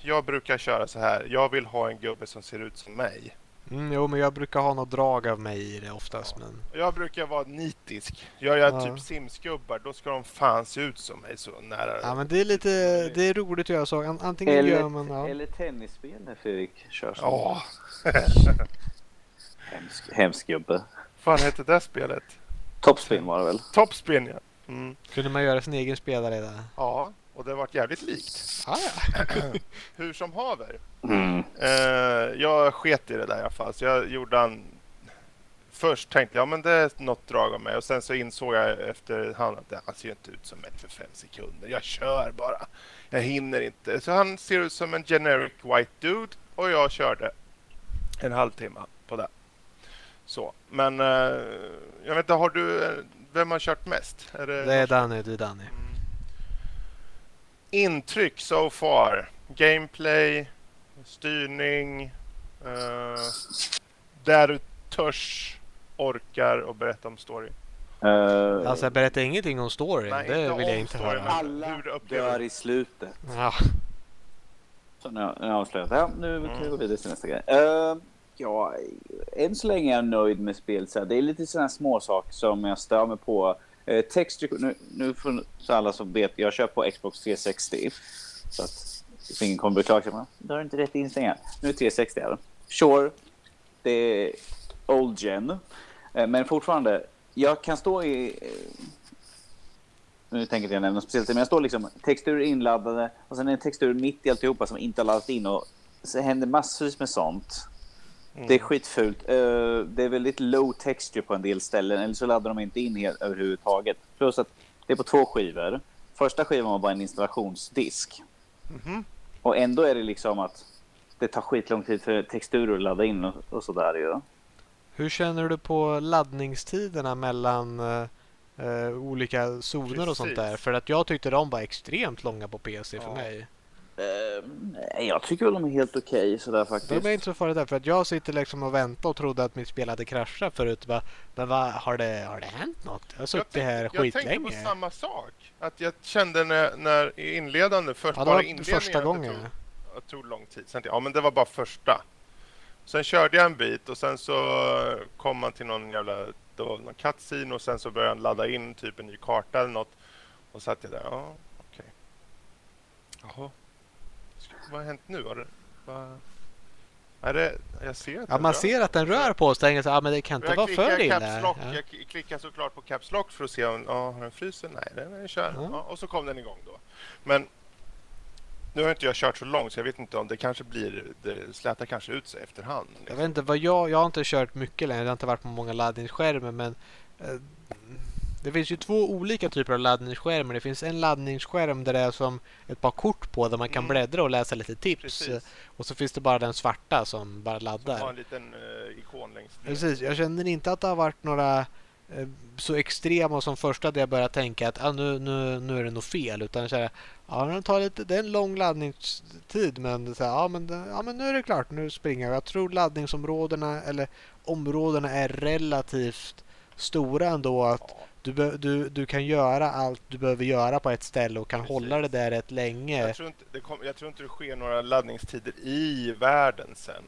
jag brukar köra så här. Jag vill ha en gubbe som ser ut som mig. Mm, jo, men jag brukar ha något drag av mig i det oftast. Ja. Men... Jag brukar vara nitisk. Gör jag Ja. typ simskubbar då ska de fan se ut som mig så nära. Ja, men det är lite det är roligt att göra så. An- Antingen Eller, gör man... Ja. eller tennisspel när Fredrik kör så. Ja, Hemsk, hemsk gubbe. fan hette det spelet? Topspin var det väl? Topspin ja. Mm. Kunde man göra sin egen spelare där? Ja, och det har varit jävligt likt. Ah, ja. Hur som haver. Mm. Eh, jag sket i det där i alla fall. Så jag gjorde en... Först tänkte jag ja, men det är något drag av mig och sen så insåg jag efterhand att han ser inte ut som mig för fem sekunder. Jag kör bara. Jag hinner inte. Så han ser ut som en generic white dude och jag körde en halvtimme på det. Så, men eh, jag vet inte, har du... Vem har kört mest? Är det Det är Danny, det är Danny. Mm. Intryck so far. Gameplay, styrning. eh, där du törs, orkar och berätta om story. Uh, Alltså jag berättar ingenting om storyn. Nej, det inte vill jag inte höra. alla dör i slutet. Ja. Så nu, nu har jag avslöjat. Ja, nu kan vi Mm. gå vidare till nästa grej. Uh, ja, än så länge är jag nöjd med spelet. Det är lite sådana små saker som jag stör mig på. Eh, texture, nu, nu för så alla som vet, jag kör på Xbox 360. Så att så ingen kommer beklaga sig. men Du har inte rätt inställningar. Nu är 360 här. Sure, det är old gen. Eh, Men fortfarande, jag kan stå i... eh, Nu tänker jag inte nämna speciellt, men jag står liksom texturer inladdade och sen är det texturer mitt i alltihopa som inte har laddat in och så händer massvis med sånt. Mm. Det är skitfult. Eh, Det är väldigt low texture på en del ställen eller så laddar de inte in helt överhuvudtaget. Plus att det är på två skivor. Första skivan var bara en installationsdisk. Mhm. Och ändå är det liksom att det tar skitlång tid för texturer att ladda in och, och sådär ju. Hur känner du på laddningstiderna mellan eh, eh, olika zoner och sånt Precis. där? För att jag tyckte de var extremt långa på PC för Ja. mig. Eh, nej, jag tycker väl de är helt okej sådär faktiskt. De är inte så farliga där för att jag sitter liksom och väntar och trodde att mitt spel hade kraschat förut. Bara, men vad, har, det, har det hänt något? Jag har suttit här jag tänkte skitlänge. på samma sak. Att jag kände när, när i inledande, först Ja, det bara var inledningen. första att det gången. Tog, det tog lång tid. Sen, ja, men det var bara första. Sen körde jag en bit och sen så kom man till någon jävla det var någon cutscene och sen så började han ladda in typ en ny karta eller något. Och satt jag där. Ja, okej. Jaha. Vad har hänt nu? Har det, vad, är det, jag ser att Ja, man ser att den rör på sig. Så, ja, men det kan inte jag vara för illa. Ja. Jag klickar såklart på caps lock för att se om ja, har den fryser. Nej, den är kör. Ja. Ja, och så kom den igång då. Men nu har inte jag kört så långt så jag vet inte om det kanske blir, det slätar kanske ut sig efterhand. Jag Liksom. vet inte vad jag, jag har inte kört mycket längre. Det har inte varit på många laddningsskärmar men eh, det finns ju två olika typer av laddningsskärmar. Det finns en laddningsskärm där det är som ett par kort på där man kan Mm. bläddra och läsa lite tips. Precis. Och så finns det bara den svarta som bara Som har laddar. en liten eh, ikon längst ner. Precis, jag känner inte att det har varit några eh, så extrema som första där jag började tänka att ah, nu, nu, nu är det nog fel. Utan jag känner, ja, den tar lite, det är en lång laddningstid men, så här, ja, men, det- ja, men nu är det klart, nu springer jag. Jag tror laddningsområdena eller områdena är relativt stora ändå. Att Ja, du, du, du kan göra allt du behöver göra på ett ställe och kan Precis. hålla det där rätt länge. jag, tror inte, det kom, jag tror inte det sker några laddningstider i världen sen.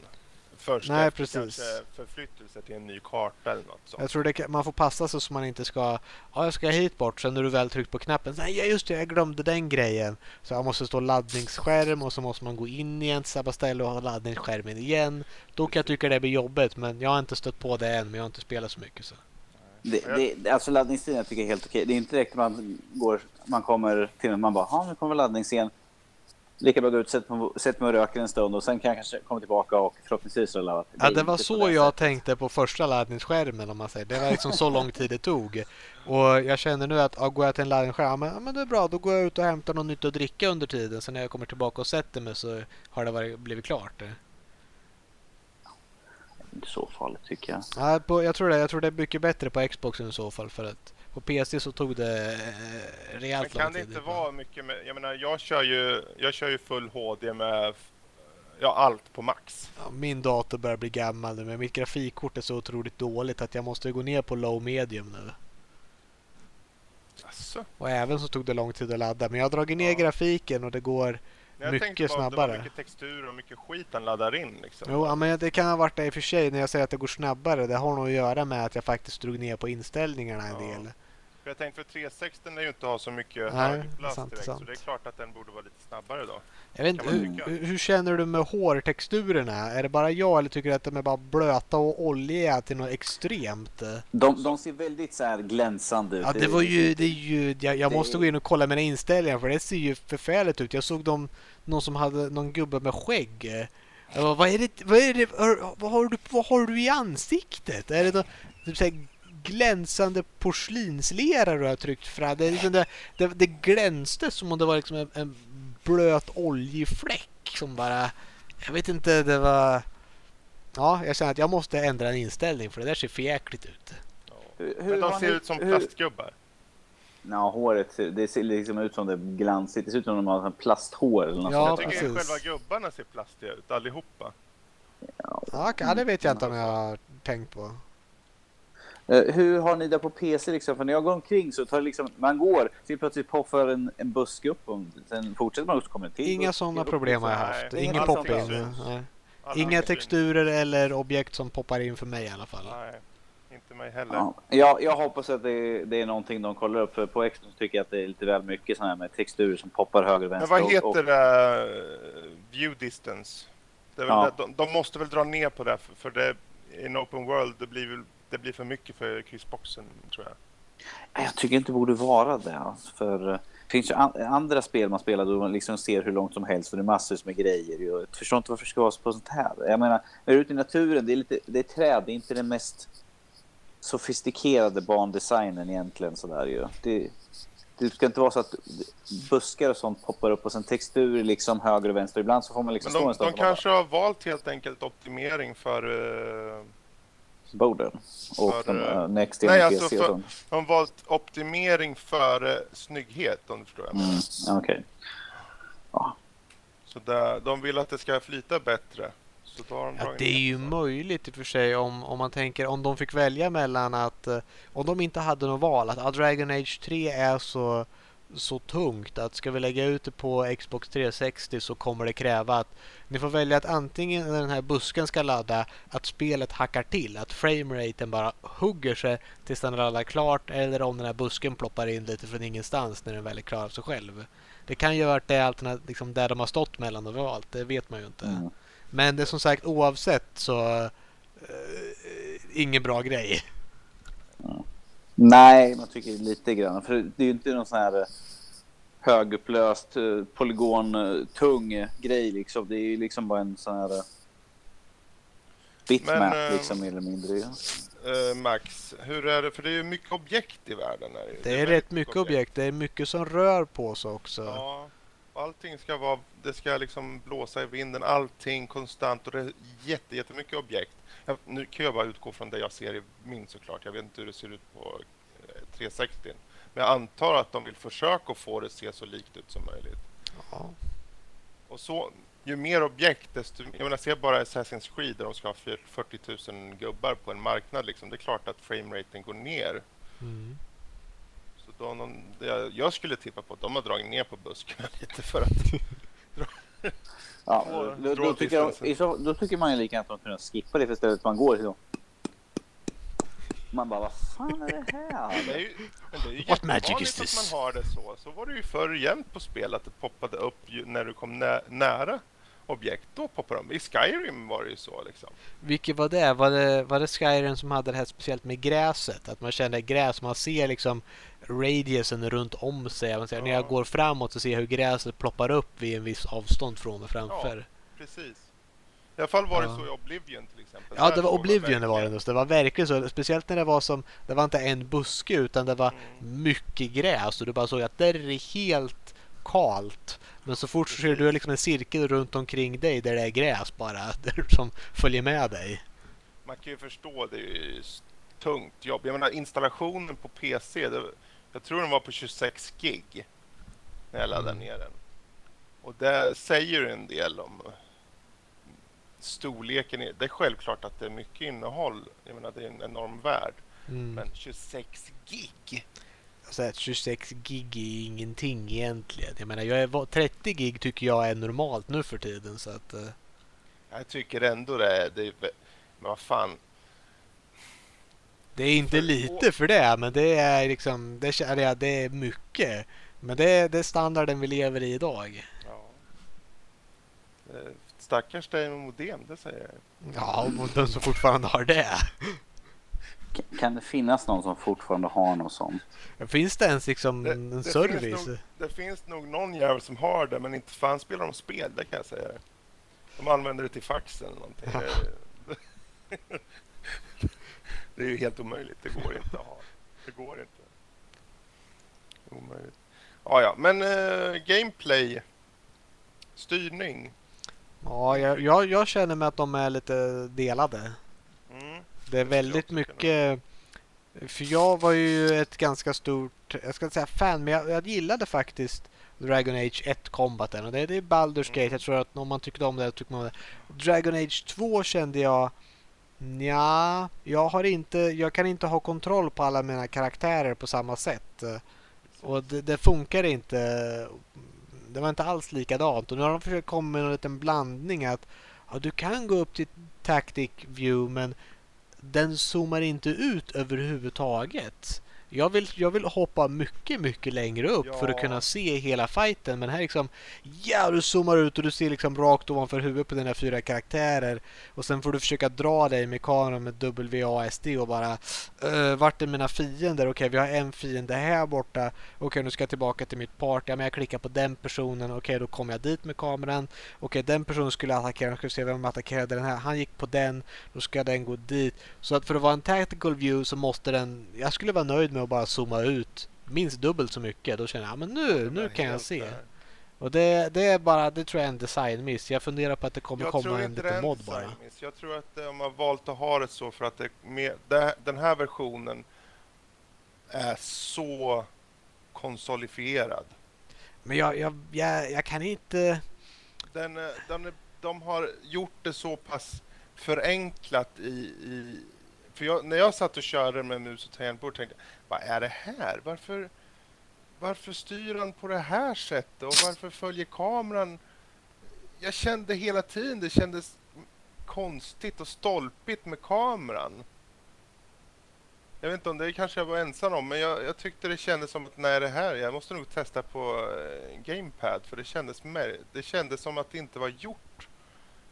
Först Nej, efter precis. förflyttelse till en ny karta eller något sånt. Jag tror det man får passa sig så man inte ska, ja jag ska hit bort, sen när du väl tryckt på knappen, nej ja, just det, jag glömde den grejen. Så jag måste stå laddningsskärm och så måste man gå in igen till samma ställe och ha laddningsskärmen igen. Då kan jag tycka det blir jobbigt, men jag har inte stött på det än, men jag har inte spelat så mycket så. Det, det, alltså laddningstiden tycker jag är helt okej. Det är inte direkt man går, man kommer till och man bara, ja nu kommer laddningsscen. Lika bra gå ut, sätt mig, sätt mig och röker en stund och sen kan jag kanske komma tillbaka och förhoppningsvis så laddat. Ja, det var så det jag sättet. tänkte på första laddningsskärmen om man säger. Det var liksom så lång tid det tog. Och jag känner nu att ja, går jag till en laddningsskärm, ja, men, det är bra, då går jag ut och hämtar något nytt att dricka under tiden. Sen när jag kommer tillbaka och sätter mig så har det varit, blivit klart. Inte så farligt tycker jag. Ja, på, jag, tror det, jag tror det är mycket bättre på Xboxen i så fall för att på PC så tog det eh, Men rejält lång kan det inte vara mycket med, jag menar jag kör ju, jag kör ju full HD med ja, allt på max. Ja, min dator börjar bli gammal nu men mitt grafikkort är så otroligt dåligt att jag måste gå ner på low medium nu. Alltså, Och även så tog det lång tid att ladda. Men jag har dragit ner Ja. grafiken och det går Jag mycket snabbare. Det var mycket textur och mycket skit han laddar in liksom. Jo, ja, men det kan ha varit det i och för sig när jag säger att det går snabbare. Det har nog att göra med att jag faktiskt drog ner på inställningarna en Ja. del. För jag tänkte för 360 är ju inte ha så mycket Nej, högerplast sant, direkt. sant. Så det är klart att den borde vara lite snabbare då. Jag vet inte, hur, hur- hur känner du med hårtexturerna? Är det bara jag eller tycker du att de är bara blöta och oljiga till något extremt? De, de ser väldigt så här glänsande ut. Ja, det var ju, det är ju, jag, jag det- måste gå in och kolla mina inställningar för det ser ju förfärligt ut. Jag såg dem, någon som hade någon gubbe med skägg. Jag bara, vad är det, vad är det, vad har du, vad har du i ansiktet? Är det då, typ så här glänsande porslinslera du har tryckt fram? Det, är liksom det, det, det glänste som om det var liksom en, en blöt oljig fläck som bara, jag vet inte, det var... Ja, jag känner att jag måste ändra en inställning för det där ser för jäkligt ut. Ja. Hur- Men hur de ser ni- ut som hur- plastgubbar. Ja, håret ser- det ser liksom ut som det är glansigt. Det ser ut som de har en plasthår eller något Ja, sånt jag tycker precis. själva gubbarna ser plastiga ut allihopa. Ja. Ja, det vet jag inte om jag har tänkt på. Eh, Hur har ni det på PC liksom? För när jag går omkring så tar det liksom, man går, så plötsligt poppar en, en buske upp och sen fortsätter man och så kommer en till. Inga sådana problem har jag Nej, haft. är Ingen syns. Nej. Inga texturer eller objekt som poppar in för mig i alla fall. Nej, inte mig heller. Ja, jag, jag hoppas att det, det är någonting de kollar upp. För på Xbox tycker jag att det är lite väl mycket sådana här med texturer som poppar höger och Men vänster. vad och- heter och, det? View distance. Det är Ja. det, de, de måste väl dra ner på det för, det i en open world det blir väl det blir för mycket för kryssboxen tror jag. Jag tycker inte det borde vara det. Alltså, för eh, det finns ju an, andra spel man spelar då man liksom ser hur långt som helst och det är massor med grejer. Jag förstår inte varför det ska vara på sånt här. Jag menar, när du är ute i naturen, det är, lite, det är träd, det är inte den mest sofistikerade bandesignen egentligen. Sådär, ju. Det, det ska inte vara så att buskar och sånt poppar upp och sen textur liksom höger och vänster. Ibland så får man liksom Men stå de, en stund de bara, kanske har valt helt enkelt optimering för eh, borden och för, eh, uh, Next nej, alltså för- de har valt optimering före snygghet om du förstår vad jag menar. Mm, ja, okej. Så där, de vill att det ska flyta bättre. Så då har de Ja, det är ju möjligt i och för sig om, om man tänker om de fick välja mellan att eh, om de inte hade något val att ah, Dragon Age 3 är så så tungt att ska vi lägga ut det på Xbox 360 så kommer det kräva att ni får välja att antingen när den här busken ska ladda att spelet hackar till, att frameraten bara hugger sig tills den laddar klart eller om den här busken ploppar in lite från ingenstans när den väl är klar av sig själv. Det kan ju ha varit det alternat- liksom där de har stått mellan och valt, det vet man ju inte. Mm. Men det är som sagt oavsett så uh, ingen bra grej. Nej, man tycker lite grann. För det är ju inte någon sån här eh, högupplöst eh, polygon eh, tung grej liksom. Det är ju liksom bara en sån här bitmap Men, liksom mer eller mindre. Max, hur är det? För det är ju mycket objekt i världen. Är det, ju. Det är väldigt rätt mycket objekt. Det är mycket som rör på sig också. Ja, allting ska vara, det ska liksom blåsa i vinden, allting konstant och det är jätte, jättemycket objekt. Jag, nu kan jag bara utgå från det jag ser i min såklart. Jag vet inte hur det ser ut på eh, 360. Men jag antar att de vill försöka få det att se så likt ut som möjligt. Ja. Och så, ju mer objekt, desto... Jag menar, se bara Assassin's Creed där de ska ha 40 000 gubbar på en marknad. Liksom. Det är klart att frameraten går ner. Mm. Då någon, jag, jag skulle tippa på att de har dragit ner på buskarna lite för att... Ja, då, då, tycker jag, då tycker man ju lika gärna att de kunde skippa det för istället man går så. Man bara, vad fan är det Det här? är ju, men det är ju What magic jättevanligt is this? att man har det så. Så var det ju förr jämt på spel att det poppade upp ju, när du kom nä, nära objekt. Då poppade de. I Skyrim var det ju så liksom. Vilket var det? Var, det? var det Skyrim som hade det här speciellt med gräset? Att man kände gräs, man ser liksom radiusen runt om sig. Man ser, När jag Ja. går framåt så ser jag hur gräset ploppar upp vid en viss avstånd från mig framför. Precis. I alla fall var Ja. det så i Oblivion till exempel. Ja, Där det var Oblivion det var det. Det var verkligen så. Speciellt när det var som, det var inte en buske utan det var Mm. mycket gräs och du bara såg att där är det helt kalt. Men så fort så ser du liksom en cirkel runt omkring dig där det är gräs bara där som följer med dig. Man kan ju förstå, det är ju tungt jobb. Jag menar installationen på PC, det, jag tror den var på 26 gig när jag laddade Mm. ner den. Och det säger en del om storleken. i- Det är självklart att det är mycket innehåll. Jag menar, det är en enorm värld. Mm. Men 26 gig? så här, 26 gig är ingenting egentligen. Jag menar, jag är, 30 gig tycker jag är normalt nu för tiden. Så att, uh... Jag tycker ändå det är... Det är men vad fan. Det är inte för, lite för det, men det är liksom... Det, är, det är mycket. Men det är, det är standarden vi lever i idag. Ja. Eh, stackars dig med modem, det säger jag. Ja, och de som fortfarande har det. Kan det finnas någon som fortfarande har något sånt? Finns det ens liksom det, en det service? Finns nog, det finns nog någon jävel som har det, men inte fan spelar de spel, det kan jag säga. De använder det till fax eller någonting. det är ju helt omöjligt. Det går inte att ha. Det går inte. Omöjligt. Ja, ja, men uh, gameplay. Styrning. Ja, jag, jag, jag, känner mig att de är lite delade. Mm. Det är väldigt mycket... För jag var ju ett ganska stort, jag ska inte säga fan, men jag, jag gillade faktiskt Dragon Age 1 Combaten och det, det är Baldur's Gate. Jag tror att om man tyckte om det, tycker man om det. Dragon Age 2 kände jag Ja, jag har inte, jag kan inte ha kontroll på alla mina karaktärer på samma sätt. Och det, det funkar inte. Det var inte alls likadant. Och nu har de försökt komma med en liten blandning att ja, du kan gå upp till Tactic View men den zoomar inte ut överhuvudtaget. Jag vill, jag vill hoppa mycket, mycket längre upp ja. för att kunna se hela fighten. Men här liksom, ja du zoomar ut och du ser liksom rakt ovanför huvudet på dina fyra karaktärer. Och sen får du försöka dra dig med kameran med WASD och bara, uh, vart är mina fiender? Okej, okay, vi har en fiende här borta. Okej, okay, nu ska jag tillbaka till mitt party. Ja, men jag klickar på den personen. Okej, okay, då kommer jag dit med kameran. Okej, den personen skulle attackera. Jag ska se vem attackerade den här. Han gick på den. Då ska den gå dit. Så att för att vara en tactical view så måste den, jag skulle vara nöjd med med att bara zooma ut minst dubbelt så mycket. Då känner jag, men nu, nu kan jag se. Där. Och det, det är bara, det tror jag är en designmiss. Jag funderar på att det kommer jag komma en liten mod bara. Jag tror att de har valt att ha det så för att det, med, det, den här versionen är så konsolifierad. Men jag, jag, jag, jag kan inte... Den, den, de har gjort det så pass förenklat i, i för jag, när jag satt och körde med mus och tangentbord tänkte jag, vad är det här? Varför, varför styr han på det här sättet och varför följer kameran? Jag kände hela tiden, det kändes konstigt och stolpigt med kameran. Jag vet inte om det kanske jag var ensam om, men jag, jag tyckte det kändes som att nej det här, jag måste nog testa på eh, Gamepad för det kändes, det kändes som att det inte var gjort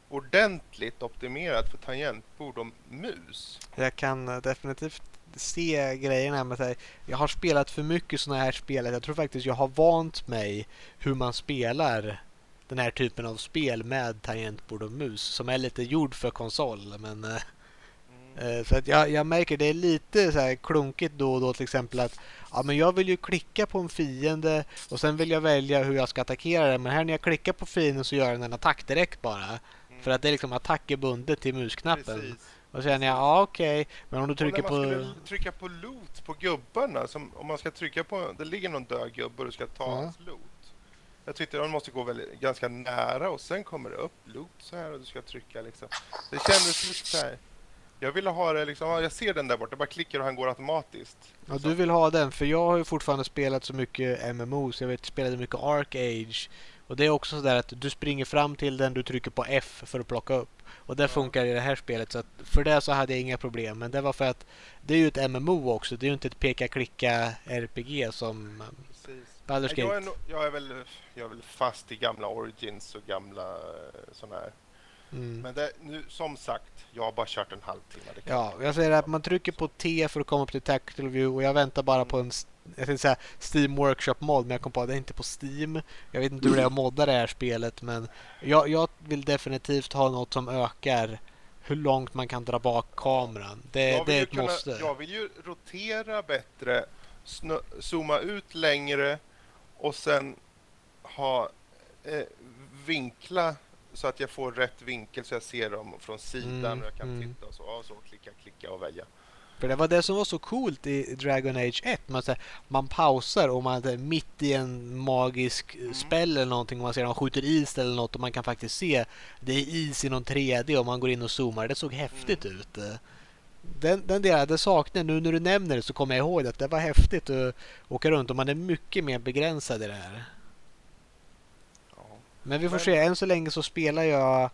ordentligt optimerat för tangentbord och mus. Jag kan eh, definitivt se grejerna med sig. Jag har spelat för mycket sådana här spel. Jag tror faktiskt jag har vant mig hur man spelar den här typen av spel med tangentbord och mus som är lite gjord för konsol. Men, eh, mm. Eh, så att jag, jag märker det är lite så här klunkigt då och då till exempel att ja, men jag vill ju klicka på en fiende och sen vill jag välja hur jag ska attackera den. Men här när jag klickar på fienden så gör den en attack direkt bara. För att det är liksom attack är bundet till musknappen. Precis. Och så jag, ja okej. Okay. Men om du trycker på... Trycka på loot på gubbarna. Som, om man ska trycka på... Det ligger någon död gubbe och du ska ta ja. hans loot. Jag tyckte de måste gå väldigt, ganska nära och sen kommer det upp loot så här och du ska trycka liksom. Det kändes lite så här. Jag ville ha det liksom, jag ser den där borta, jag bara klickar och han går automatiskt. Ja, du vill ha den, för jag har ju fortfarande spelat så mycket MMOs. Jag vet, spelade mycket Arc Age. Och det är också så att du springer fram till den, du trycker på F för att plocka upp. Och det funkar i det här spelet. Så för det så hade jag inga problem. Men det var för att det är ju ett MMO också. Det är ju inte ett peka-klicka RPG som Baldur's Gate. Jag är, jag, är väl, jag är väl fast i gamla Origins och gamla eh, sådana här. Mm. Men det, nu, som sagt, jag har bara kört en halvtimme. Ja, jag säger att man trycker på T för att komma upp till Tactical View och jag väntar bara mm. på en jag tänkte säga Steam Workshop mod men jag kom på att det är inte på Steam. Jag vet inte hur det är att modda det här spelet men jag, jag vill definitivt ha något som ökar hur långt man kan dra bak kameran. Det, det är ett kunna, måste. Jag vill ju rotera bättre, zooma ut längre och sen ha eh, vinkla så att jag får rätt vinkel så jag ser dem från sidan mm, och jag kan mm. titta och så, och så klicka, klicka och välja. För det var det som var så coolt i Dragon Age 1. Man, här, man pausar och man är mitt i en magisk mm. spel eller någonting. Och man ser att man skjuter is eller något och man kan faktiskt se det är is i någon 3D och man går in och zoomar. Det såg häftigt mm. ut. den, den delen det saknar Nu när du nämner det så kommer jag ihåg att det var häftigt att åka runt och man är mycket mer begränsad i det här. Ja. Men vi får Men- se. Än så länge så spelar jag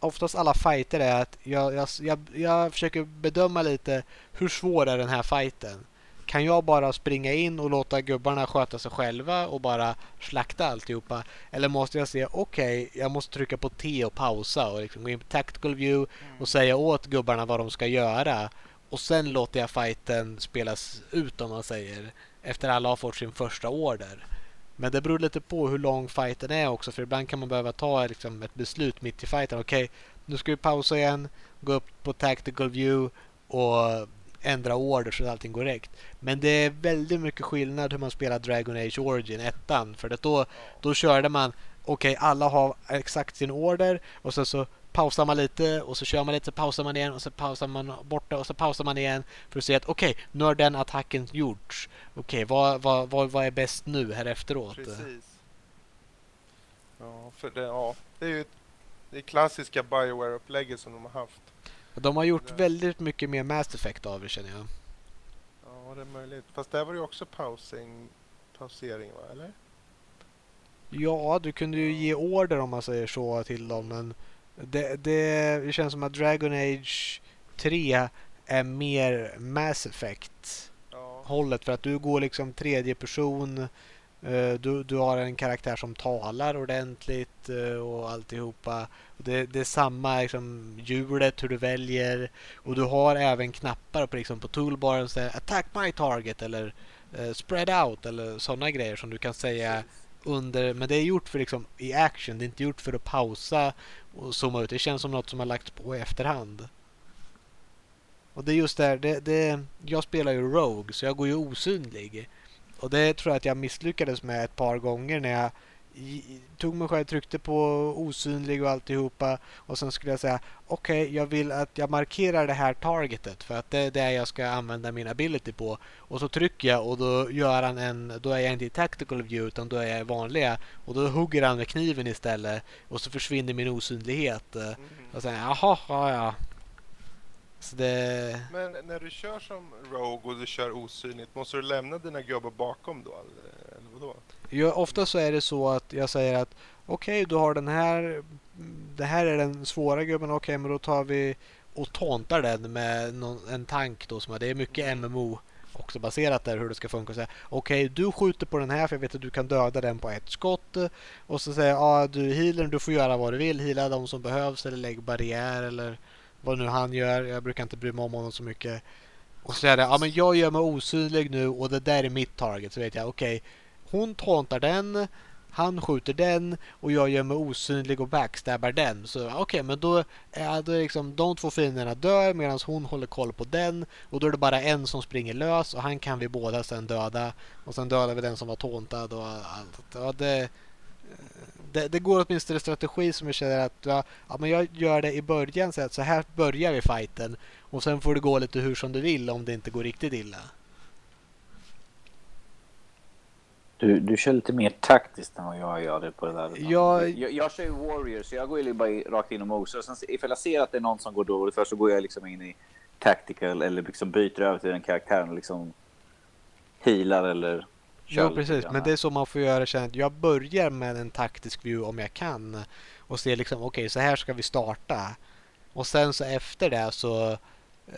oftast alla fighter är att jag, jag, jag, jag försöker bedöma lite hur svår är den här fighten. Kan jag bara springa in och låta gubbarna sköta sig själva och bara slakta alltihopa? Eller måste jag säga okej, jag måste trycka på T och pausa och liksom gå in på tactical view och säga åt gubbarna vad de ska göra. Och sen låter jag fighten spelas ut om man säger. Efter alla har fått sin första order. Men det beror lite på hur lång fighten är också. För ibland kan man behöva ta liksom, ett beslut mitt i fighten. Okej, nu ska vi pausa igen. Gå upp på tactical view och ändra order så att allting går rätt. Men det är väldigt mycket skillnad hur man spelar Dragon Age Origin 1. För att då, då körde man, okej alla har exakt sin order och sen så pausar man lite och så kör man lite, så pausar man igen och så pausar man borta och så pausar man igen för att se att okej, nu har den attacken gjorts. Okej, vad, vad, vad, vad är bäst nu här efteråt? Precis. Ja, för det, ja, det är ju det klassiska Bioware-upplägget som de har haft. De har gjort väldigt mycket mer Mass Effect av det känner jag. Ja, det är möjligt. Fast där var det ju också pausing, pausering, va? Eller? Ja, du kunde ju ge order om man säger så till dem men det, det, känns som att Dragon Age 3 är mer Mass Effect hållet för att du går liksom tredje person. eh, Du, du har en karaktär som talar ordentligt eh, och alltihopa. Det, det är samma liksom, hjulet hur du väljer och du har även knappar på, liksom, på toolbaren som säger attack my target eller eh, spread out eller sådana grejer som du kan säga under. Men det är gjort för liksom i action. Det är inte gjort för att pausa och zooma ut. Det känns som något som har lagts på i efterhand. Och det är just där, det, det, jag spelar ju Rogue så jag går ju osynlig. Och det tror jag att jag misslyckades med ett par gånger när jag tog mig själv, tryckte på osynlig och alltihopa och sen skulle jag säga okej, jag vill att jag markerar det här targetet för att det är det jag ska använda min ability på. Och så trycker jag och då gör han en, då är jag inte i tactical view utan då är jag i vanliga och då hugger han med kniven istället och så försvinner min osynlighet. Mhm. Och sen jaha, ja ja. Så det... Men när du kör som Rogue och du kör osynligt, måste du lämna dina gubbar bakom då? Eller, eller vadå? Ofta så är det så att jag säger att okej, du har den här. Det här är den svåra gubben. Okej, men då tar vi och tontar den med någon, en tank då. Som det är mycket MMO också baserat där hur det ska funka. Okej, okay, Okej, du skjuter på den här för jag vet att du kan döda den på ett skott. Och så säger jag, ah, du healern, du får göra vad du vill. Heala de som behövs eller lägg barriär eller vad nu han gör. Jag brukar inte bry mig om honom så mycket. Och så säger jag, ja men jag gör mig osynlig nu och det där är mitt target. Så vet jag, okej, hon tauntar den, han skjuter den och jag gör mig osynlig och backstabbar den. Så okej, men då är det liksom de två fienderna dör medan hon håller koll på den och då är det bara en som springer lös och han kan vi båda sen döda och sen dödar vi den som var tauntad och allt. Ja, det, det, det går åtminstone strategi som jag känner att ja, ja, men jag gör det i början så att så här börjar vi fighten och sen får det gå lite hur som du vill om det inte går riktigt illa. Du, du kör lite mer taktiskt än vad jag gör det på det där. Jag- jag, jag kör ju Warrior så jag går ju bara rakt in och mosar. Sen ifall jag ser att det är någon som går dåligt först så går jag liksom in i tactical eller liksom byter över till den karaktären och liksom healar eller kör Ja lite precis, men det är så man får göra. Att jag börjar med en taktisk view om jag kan och ser liksom okej så här ska vi starta. Och sen så efter det så eh,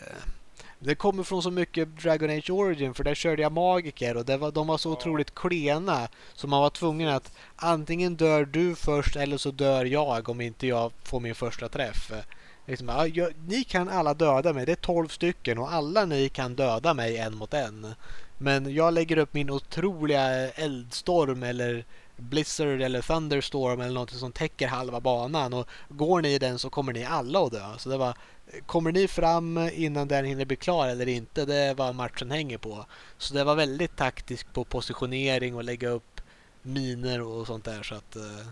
det kommer från så mycket Dragon Age Origin för där körde jag magiker och det var, de var så Ja. otroligt klena så man var tvungen att antingen dör du först eller så dör jag om inte jag får min första träff. Liksom, ja, jag, ni kan alla döda mig, det är 12 stycken och alla ni kan döda mig en mot en. Men jag lägger upp min otroliga eldstorm eller Blizzard eller Thunderstorm eller något som täcker halva banan och går ni i den så kommer ni alla att dö. Så det var, kommer ni fram innan den hinner bli klar eller inte, det är vad matchen hänger på. Så det var väldigt taktiskt på positionering och lägga upp miner och sånt där. Så att, eh,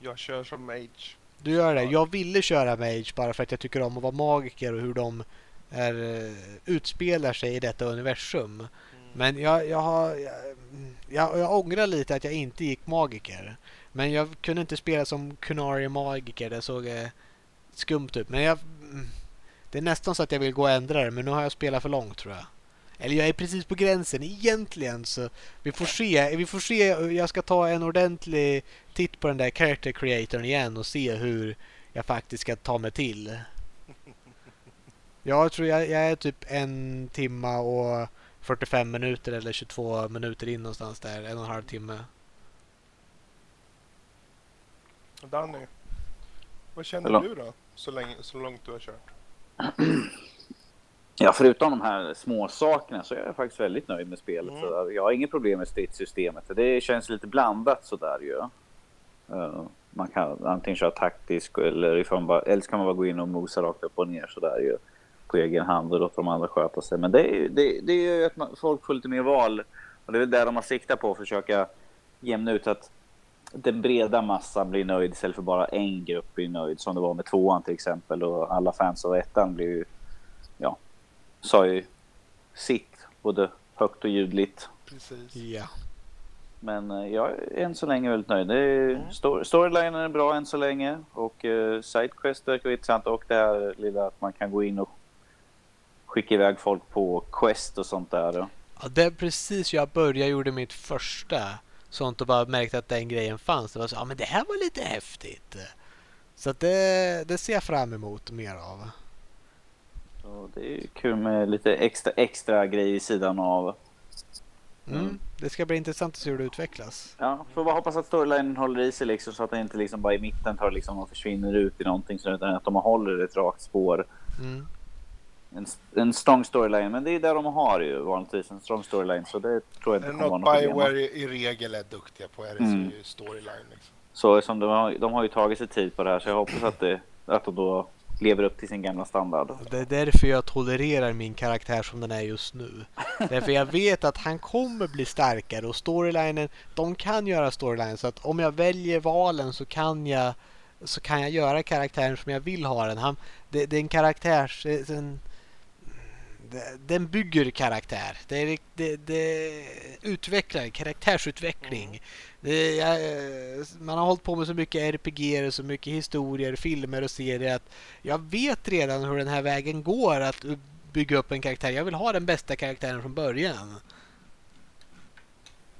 Jag kör som mage. du gör det. Ja. Jag ville köra Mage bara för att jag tycker om att vara magiker och hur de är, eh, utspelar sig i detta universum. Men jag, jag, har, jag, jag, jag ångrar lite att jag inte gick magiker. Men jag kunde inte spela som Kunari magiker. Det såg eh, skumt ut. Men jag, mm, det är nästan så att jag vill gå och ändra det, men nu har jag spelat för långt tror jag. Eller jag är precis på gränsen egentligen så vi får se. Vi får se. Jag ska ta en ordentlig titt på den där character creatorn igen och se hur jag faktiskt ska ta mig till. Jag tror jag, jag är typ en timma och 45 minuter eller 22 minuter in någonstans där. En och en halv timme. Danny, vad känner Hallå? du då? Så, länge, så långt du har kört? Ja, förutom de här små sakerna så är jag faktiskt väldigt nöjd med spelet. Mm. Jag har inget problem med stridssystemet. Det känns lite blandat sådär ju. Eh, man kan antingen köra taktisk eller, ifrån bara, eller så kan man bara gå in och mosa rakt upp och ner sådär ju. På egen hand och låta de andra sköta sig. Men det är ju det, det är ju att man, folk får lite mer val. Och det är väl där de har siktat på att försöka jämna ut att den breda massan blir nöjd istället för bara en grupp blir nöjd. Som det var med tvåan till exempel. Och alla fans av ettan blev ju, ja, sa ju sitt både högt och ljudligt. Precis. Ja. Men eh, jag är än så länge väldigt nöjd. Mm. sto- storylinen är bra än så länge och uh, sidequest verkar intressant och det här lilla att man kan gå in och skicka iväg folk på quest och sånt där. Ja, det är precis jag började gjorde mitt första sånt och bara märkte att den grejen fanns. Det var så, ja men det här var lite häftigt. Så att det, det ser jag fram emot mer av. Så det är ju kul med lite extra, extra grejer i sidan av. Mm. Mm. Det ska bli intressant att se hur det utvecklas. Ja, får bara hoppas att storylinen håller i sig liksom så att den inte liksom bara i mitten tar liksom och försvinner ut i någonting så utan att de håller ett rakt spår. Mm. En, en strong storyline, men det är där de har ju vanligtvis en strong storyline så det tror jag Är inte kommer vara något något problem. Bioware i regel är duktiga på är det Mm. så är ju storyline. Liksom. Så som de har, de har ju tagit sig tid på det här så jag hoppas att, det, att de då lever upp till sin gamla standard. Det är därför jag tolererar min karaktär som den är just nu. Därför jag vet att han kommer bli starkare och storylinen, de kan göra storyline så att om jag väljer valen så kan jag så kan jag göra karaktären som jag vill ha den. Han, det, det är en karaktärs... det- Den, bygger karaktär. Det, är, det, det utvecklar karaktärsutveckling. Det, jag, man har hållit på med så mycket RPG så mycket historier, filmer och serier att jag vet redan hur den här vägen går att bygga upp en karaktär. Jag vill ha den bästa karaktären från början.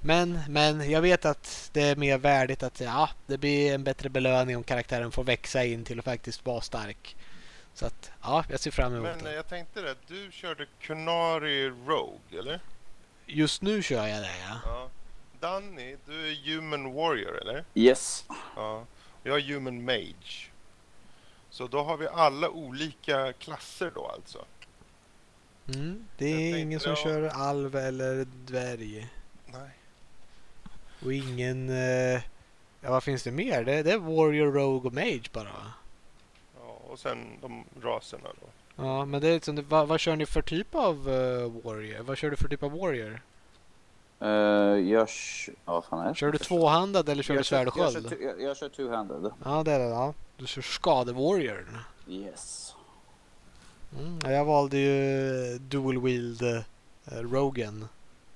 Men, men jag vet att det är mer värdigt att ja, det blir en bättre belöning om karaktären får växa in till att faktiskt vara stark. Så att ja, jag ser fram emot Men det. jag tänkte det, du körde Kunari Rogue, eller? Just nu kör jag det ja. Ja. Danny, du är Human Warrior, eller? Yes. Ja. Jag är Human Mage. Så då har vi alla olika klasser då alltså? Mm, det Jag är ingen som ja. kör alv eller dvärg. Nej. Och ingen... Eh, ja, vad finns det mer? Det, det är Warrior, Rogue och Mage bara. va? Ja, och sen de raserna då. Ja, men det är liksom, vad, vad kör ni för typ av eh, Warrior? Vad kör du för typ av Warrior? Uh, jag kör... Ja, vad fan är det? Kör du tvåhandad eller kör du jag svärd och jag, kör, sköld? jag, jag kör two-handed. Ja, det är det. Ja. Du kör skade-warriorn. Yes. Mm, ja, jag valde ju dual wield uh, Rogan.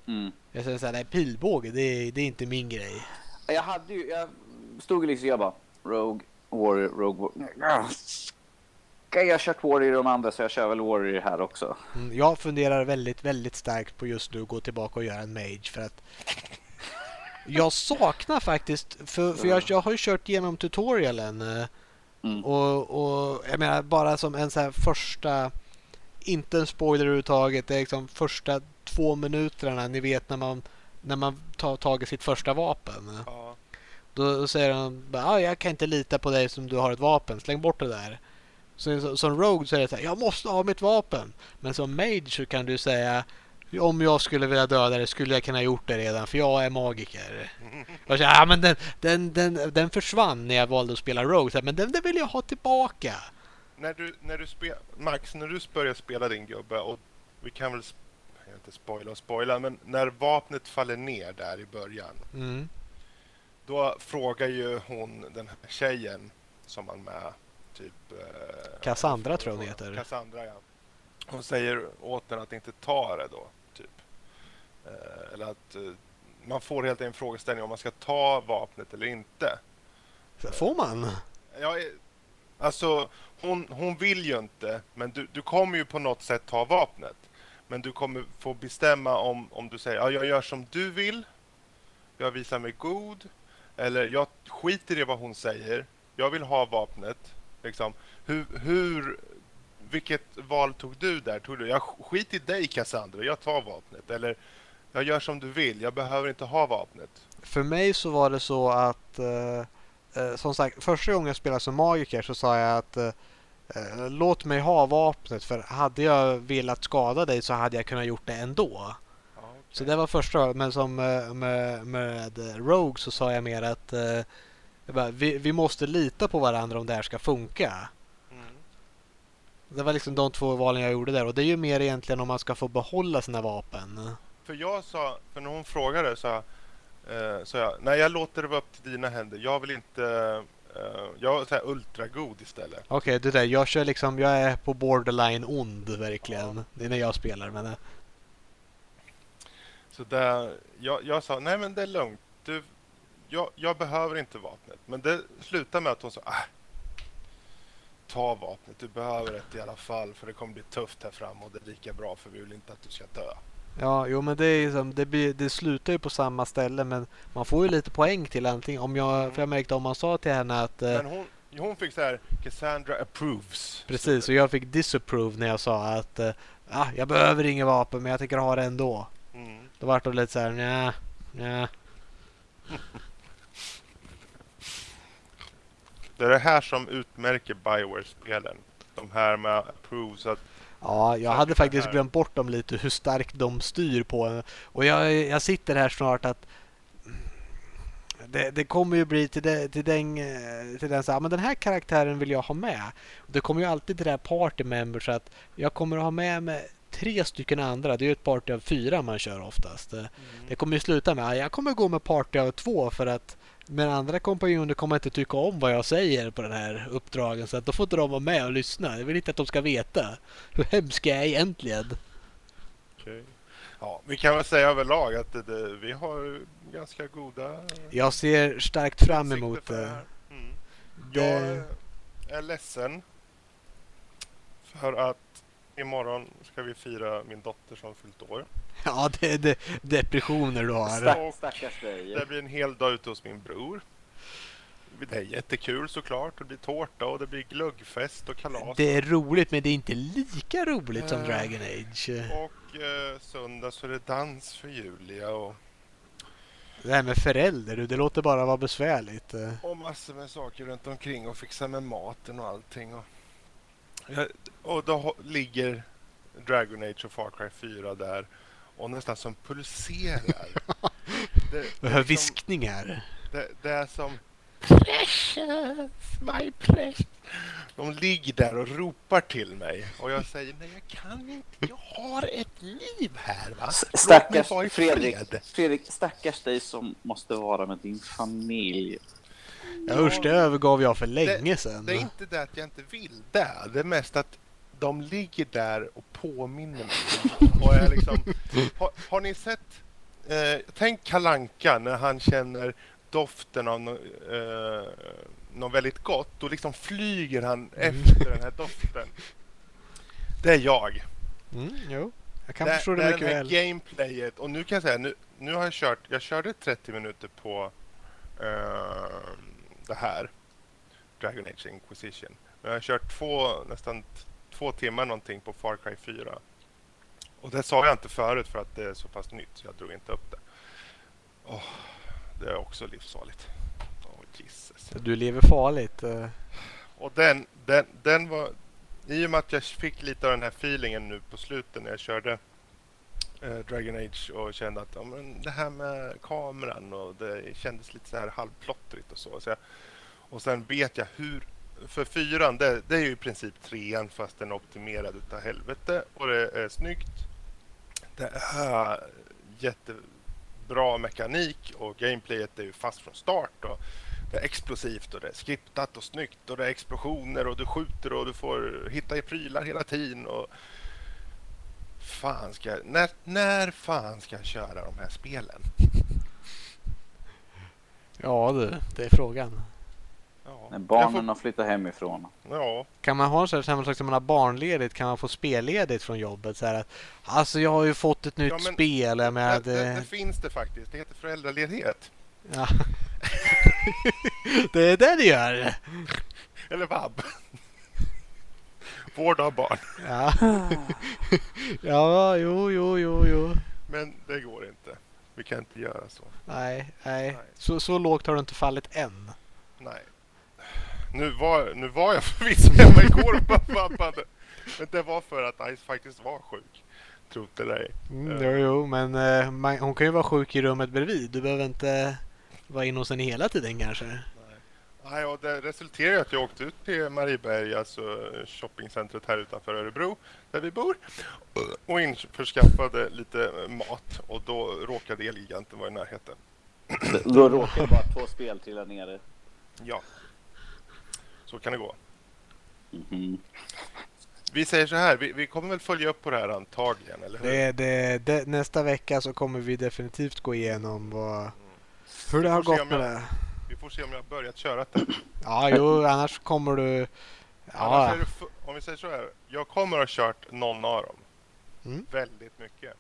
Mm. Jag säger såhär, nej pilbåge det är, det är inte min grej. Jag hade ju... Jag stod ju liksom jag bara... Rogue, Warrior, Rogue... Warrior. Jag har kört Warrior i de andra så jag kör väl Warrior här också. Mm, jag funderar väldigt, väldigt starkt på just nu att gå tillbaka och göra en mage för att jag saknar faktiskt, för, för jag, jag har ju kört igenom tutorialen eh, Mm. och, och jag menar bara som en så här första, inte en spoiler överhuvudtaget, det är liksom första två minuterna ni vet när man när man tar tag i sitt första vapen. Ja. Då säger han bara, ah, jag kan inte lita på dig som du har ett vapen, släng bort det där. Så, som Rogue så är det så här, jag måste ha mitt vapen. Men som Mage så kan du säga, om jag skulle vilja döda dig skulle jag kunna gjort det redan för jag är magiker. Och så, ah, men den, den, den, den försvann när jag valde att spela Rogue, så här, men den, den vill jag ha tillbaka. När du, när du spe, Max, när du börjar spela din gubbe och vi kan väl, inte spoila och spoila, men när vapnet faller ner där i början. Mm. Då frågar ju hon den här tjejen som man med typ... Eh, Cassandra tror jag hon heter. Cassandra ja. Hon säger åt den att inte ta det då, typ. Eh, eller att eh, man får helt en frågeställning om man ska ta vapnet eller inte. Får man? Jag, är- Alltså, hon, hon vill ju inte, men du, du kommer ju på något sätt ta vapnet. Men du kommer få bestämma om, om du säger ja, jag gör som du vill, jag visar mig god, eller jag skiter i vad hon säger, jag vill ha vapnet. Liksom. Hur, hur, vilket val tog du där? Tog du, jag skiter i dig Cassandra, jag tar vapnet. Eller jag gör som du vill, jag behöver inte ha vapnet. För mig så var det så att eh, eh, som sagt, första gången jag spelade som magiker så sa jag att eh, eh, låt mig ha vapnet för hade jag velat skada dig så hade jag kunnat gjort det ändå. Ja, okej. Så det var första men som eh, med, med Rogue så sa jag mer att eh, bara, vi, vi måste lita på varandra om det här ska funka. Mm. Det var liksom de två valen jag gjorde där och det är ju mer egentligen om man ska få behålla sina vapen. För jag sa, för när hon frågade så eh, sa jag, nej jag låter det vara upp till dina händer. Jag vill inte, eh, jag är ultragod istället. Okej, det där. Jag kör liksom, jag är på borderline ond verkligen. Det är när jag spelar men eh, Så där, jag, jag sa, nej men det är lugnt. Du, jag, jag behöver inte vapnet. Men det slutade med att hon sa, äh, ta vapnet. Du behöver det i alla fall för det kommer bli tufft här fram och det är lika bra för vi vill inte att du ska dö. Ja, jo men det är liksom, det, blir, det slutar ju på samma ställe men man får ju lite poäng till allting. Om jag, för jag märkte om man sa till henne att eh, Men hon, hon fick så här, Cassandra approves. precis och jag fick disapprove när jag sa att eh, ah, jag behöver inget vapen men jag tänker ha det ändå. Mm. Då vart det lite så här, nja, nja. Det är det här som utmärker Bioware-spelen. De här med approves. Att, Ja, jag hade faktiskt här- glömt bort dem lite hur starkt de styr på en. Och jag, jag sitter här snart att det, det kommer ju bli till, det, till den, till den så här, men den här karaktären vill jag ha med. Det kommer ju alltid till det här party members så att jag kommer att ha med mig tre stycken andra. Det är ju ett party av fyra man kör oftast. Eh, Det kommer ju sluta med att jag kommer gå med party av två för att mina andra kompanjoner kommer inte tycka om vad jag säger på den här uppdragen så att då får inte de vara med och lyssna. Jag vill inte att de ska veta hur hemsk jag är egentligen. Okej. Ja, vi kan väl säga överlag att det, det, vi har ganska goda Jag ser starkt fram emot det. Mm. Jag är ledsen för att imorgon ska vi fira min dotter som fyllt år. Ja, det är de, depressioner du har. Stack, stackars dig. Det blir en hel dag ute hos min bror. Det är jättekul såklart. Det blir tårta och det blir glöggfest och kalas. Det är roligt men det är inte lika roligt som Eh. Dragon Age. Och eh, söndag så är det dans för Julia och, Det här med förälder, du, det låter bara vara besvärligt. Och massor med saker runt omkring och fixa med maten och allting. Och, ja, och då ligger Dragon Age och Far Cry 4 där och nästan som pulserar. det, det, hör är som, viskningar. det, det är som Precious, my precious. De ligger där och ropar till mig och jag säger nej jag kan inte, jag har ett liv här va. Stackars Fredrik, fred. Fredrik, stackars dig som måste vara med din familj. Ja, usch, det övergav jag för länge sedan. Det är inte det att jag inte vill det. Det är mest att de ligger där och påminner mig. Och jag liksom, har, har ni sett... Eh, tänk Kalanka när han känner doften av no, eh, något väldigt gott. Då liksom flyger han efter den här doften. Det är jag. Mm, jo, jag kan det, förstå det det är mycket den här väl. gameplayet. Och nu kan jag säga, nu, nu har jag kört, jag körde 30 minuter på eh, det här. Dragon Age Inquisition. Men jag har kört två, nästan två timmar någonting på Far Cry 4. Och det sa jag inte förut för att det är så pass nytt så jag drog inte upp det. Åh, det är också livsfarligt. Åh, Jesus. Du lever farligt. eh. Och den, den, den var... I och med att jag fick lite av den här feelingen nu på slutet när jag körde Eh, Dragon Age och kände att ja, men det här med kameran och det kändes lite så här halvplottrigt och så. så jag, och sen vet jag hur... För fyran, det, det är ju i princip trean fast den är optimerad utav helvete och det är snyggt. Det är jättebra mekanik och gameplayet är ju fast från start. Och det är explosivt och det är skriptat och snyggt och det är explosioner och du skjuter och du får hitta i prylar hela tiden. Och fan ska, när, när fan ska jag köra de här spelen? Ja du, det är frågan. Ja. När Jag barnen har flyttat hemifrån. får, ja, Kan man ha så här, samma sak som man har barnledigt, kan man få spelledigt från jobbet? Så här att, alltså jag har ju fått ett nytt Ja, men spel. Jag det, det, det det, finns det faktiskt. Det heter föräldraledighet. ja. det är det det gör. Eller vab. Vård av barn. Ja, ja jo, jo, jo, jo. Men det går inte. Vi kan inte göra så. Nej, nej. Nej. Så, så lågt har det inte fallit än. Nej. Nu var, nu var jag förvisso hemma igår och vabbade. Men det var för att Ice faktiskt var sjuk. Tro det eller. Mm, Ja. jo, jo, men eh, man, hon kan ju vara sjuk i rummet bredvid. Du behöver inte vara inne hos henne hela tiden kanske. Nej, och det resulterade i att jag åkte ut till Marieberg, alltså shoppingcentret här utanför Örebro, där vi bor, och införskaffade lite mat. Och då råkade Elgiganten vara i närheten. Då råkar bara två spel trilla ner. Ja, så kan det gå. Mhm. Vi säger så här, vi, vi kommer väl följa upp på det här antagligen, eller hur? Det, det, det, nästa vecka så kommer vi definitivt gå igenom vad, hur det har gått med jag- det. Får se om jag har börjat köra det. Ja, jo, annars kommer du... Annars Ja, det, fu- om vi säger så här, jag kommer att ha kört någon av dem. Mm. Väldigt mycket.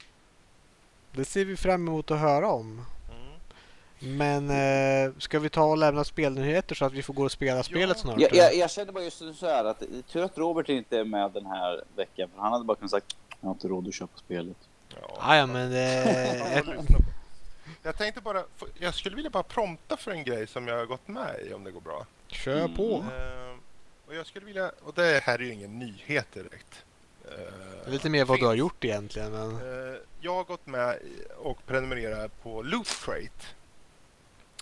det ser vi fram emot att höra om. Mm. Men eh, ska vi ta och lämna spelnyheter så att vi får gå och spela spelet snart? Jag, jag, jag känner bara just så här att tur att Robert inte är med den här veckan. För han hade bara kunnat sagt jag har inte råd att köpa spelet. Ja, ja, men... Eh. Jag tänkte bara, jag skulle vilja bara prompta för en grej som jag har gått med i om det går bra. kör på. Eh, och jag skulle vilja, och det här är ju ingen nyhet direkt. Eh, Lite mer vad du har finns- gjort egentligen. Men... Eh, jag har gått med och prenumererat på Loot Crate.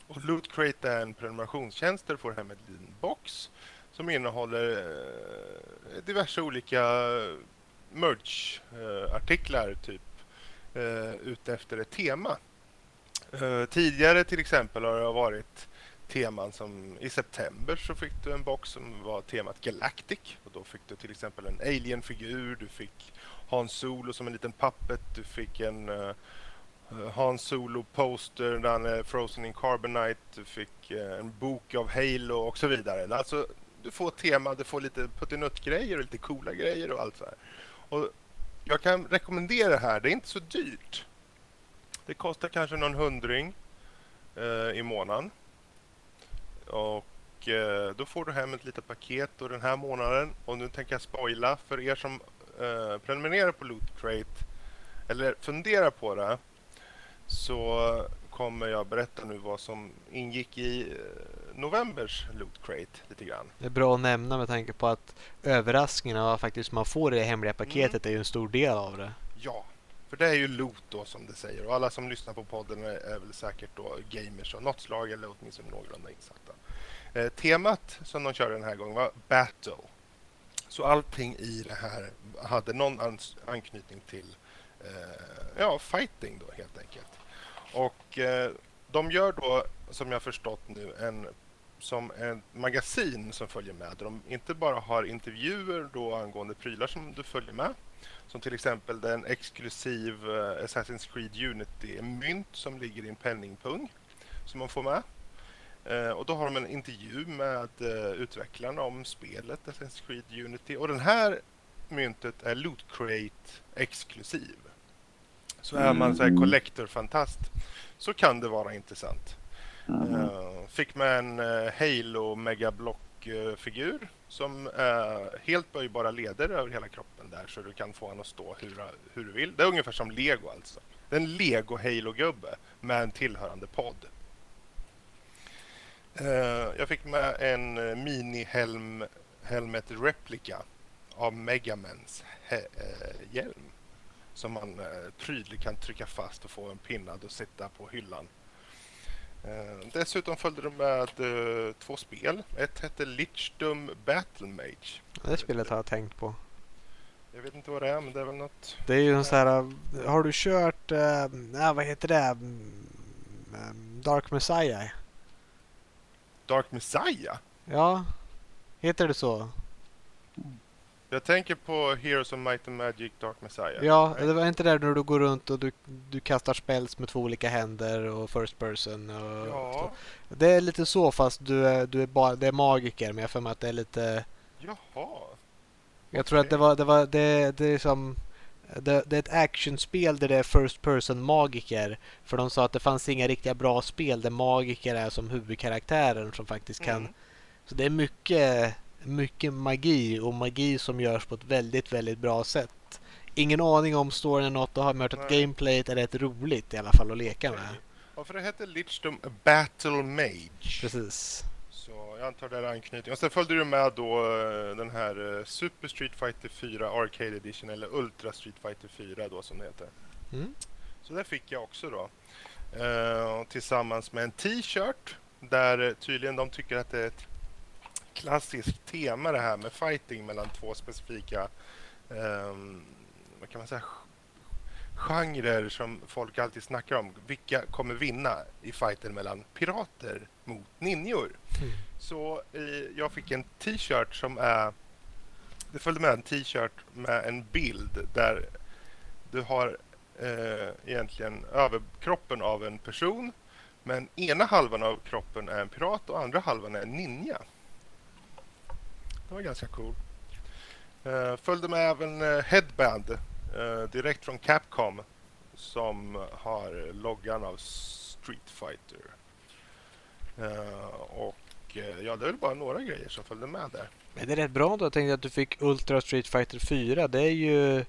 Och Loot Crate är en prenumerationstjänst där du får hem en liten box som innehåller eh, diverse olika merch-artiklar typ eh, utefter ett tema. Eh, tidigare till exempel har det varit teman som i september så fick du en box som var temat Galactic och då fick du till exempel en alien-figur, du fick Hans Solo som en liten puppet. Du fick en eh, eh, uh, Hans Solo-poster där han är frozen in carbonite. Du fick uh, en bok av Halo och så vidare. Alltså, du får tema, du får lite puttinutt-grejer och lite coola grejer och allt så här. Och jag kan rekommendera det här. Det är inte så dyrt. Det kostar kanske någon hundring eh, i månaden. Och eh, då får du hem ett litet paket och den här månaden, och nu tänker jag spoila för er som eh, prenumererar på Loot Crate eller funderar på det så kommer jag berätta nu vad som ingick i eh, novembers Loot Crate lite grann. Det är bra att nämna med tanke på att överraskningarna faktiskt man får i det hemliga paketet är ju en stor del av det. Ja, för det är ju loot då som det säger och alla som lyssnar på podden är, är väl säkert då gamers av något slag eller åtminstone någorlunda insatta. Eh, temat som de körde den här gången var Battle. Så allting i det här hade någon an anknytning till eh, ja, fighting då helt enkelt. Och eh, de gör då, som jag förstått nu, en som ett magasin som följer med. De inte bara har intervjuer då angående prylar som du följer med. Som till exempel den exklusiv eh, Assassin's Creed Unity-mynt som ligger i en penningpung som man får med. Eh, och då har de en intervju med eh, utvecklarna om spelet Assassin's Creed Unity. Och den här myntet är Loot Crate exklusiv. Så är man så här collector-fantast så kan det vara intressant. Eh, fick med en Halo figur som eh, helt böjbara leder över hela kroppen där så du kan få honom att stå hur, hur du vill. Det är ungefär som Lego alltså. Det är en Lego Halo-gubbe med en tillhörande podd. Eh, jag fick med en eh, mini-helm helmet replika av Megamans eh, hjälm som man eh, prydligt kan trycka fast och få en pinnad och sitta på hyllan. Eh, dessutom följde de med eh, två spel. Ett hette Lichdom Battle Mage. Det spelet har jag tänkt på. Jag vet inte vad det är, men det är väl något... Det är ju en sån här... Har du kört... Nej, vad heter det? Mm, mm, Dark Messiah? Dark Messiah? Ja. Heter det så? Jag tänker på Heroes of Might and Magic Dark Messiah. Ja, Nej? det var inte där när du går runt och du, du kastar spells med två olika händer och first person. Och Ja, Det är lite så fast du är, du är bara, det är magiker men jag för mig att det är lite... jaha. Jag tror att det var, det var, det, det är som... Det, det är ett actionspel där det är first person magiker. För de sa att det fanns inga riktiga bra spel där magiker är som huvudkaraktären som faktiskt kan... Mm. Så det är mycket, mycket magi och magi som görs på ett väldigt, väldigt bra sätt. Ingen aning om storyn är något och har mött att gameplayet är rätt roligt i alla fall att leka med. Ja, för det hette Lichdom Battle Mage. Precis. Så jag antar det är anknytning. Och sen följde du med då eh, den här eh, Super Street Fighter 4 Arcade Edition eller Ultra Street Fighter 4 då som det heter. Mm. Så det fick jag också då. Eh, tillsammans med en t-shirt där tydligen de tycker att det är ett klassiskt tema det här med fighting mellan två specifika ehm, vad kan man säga genrer som folk alltid snackar om. Vilka kommer vinna i fighten mellan pirater mot ninjor? Mm. Så eh, jag fick en t-shirt som är... Det följde med en t-shirt med en bild där du har eh, egentligen överkroppen av en person men ena halvan av kroppen är en pirat och andra halvan är en ninja. Det var ganska cool. Eh, följde med även eh, Headband eh, direkt från Capcom som har loggan av Street Fighter. Och ja, det är väl bara några grejer som följde med där. Men det är rätt bra då. Jag tänkte att du fick Ultra Street Fighter 4. Det är ju...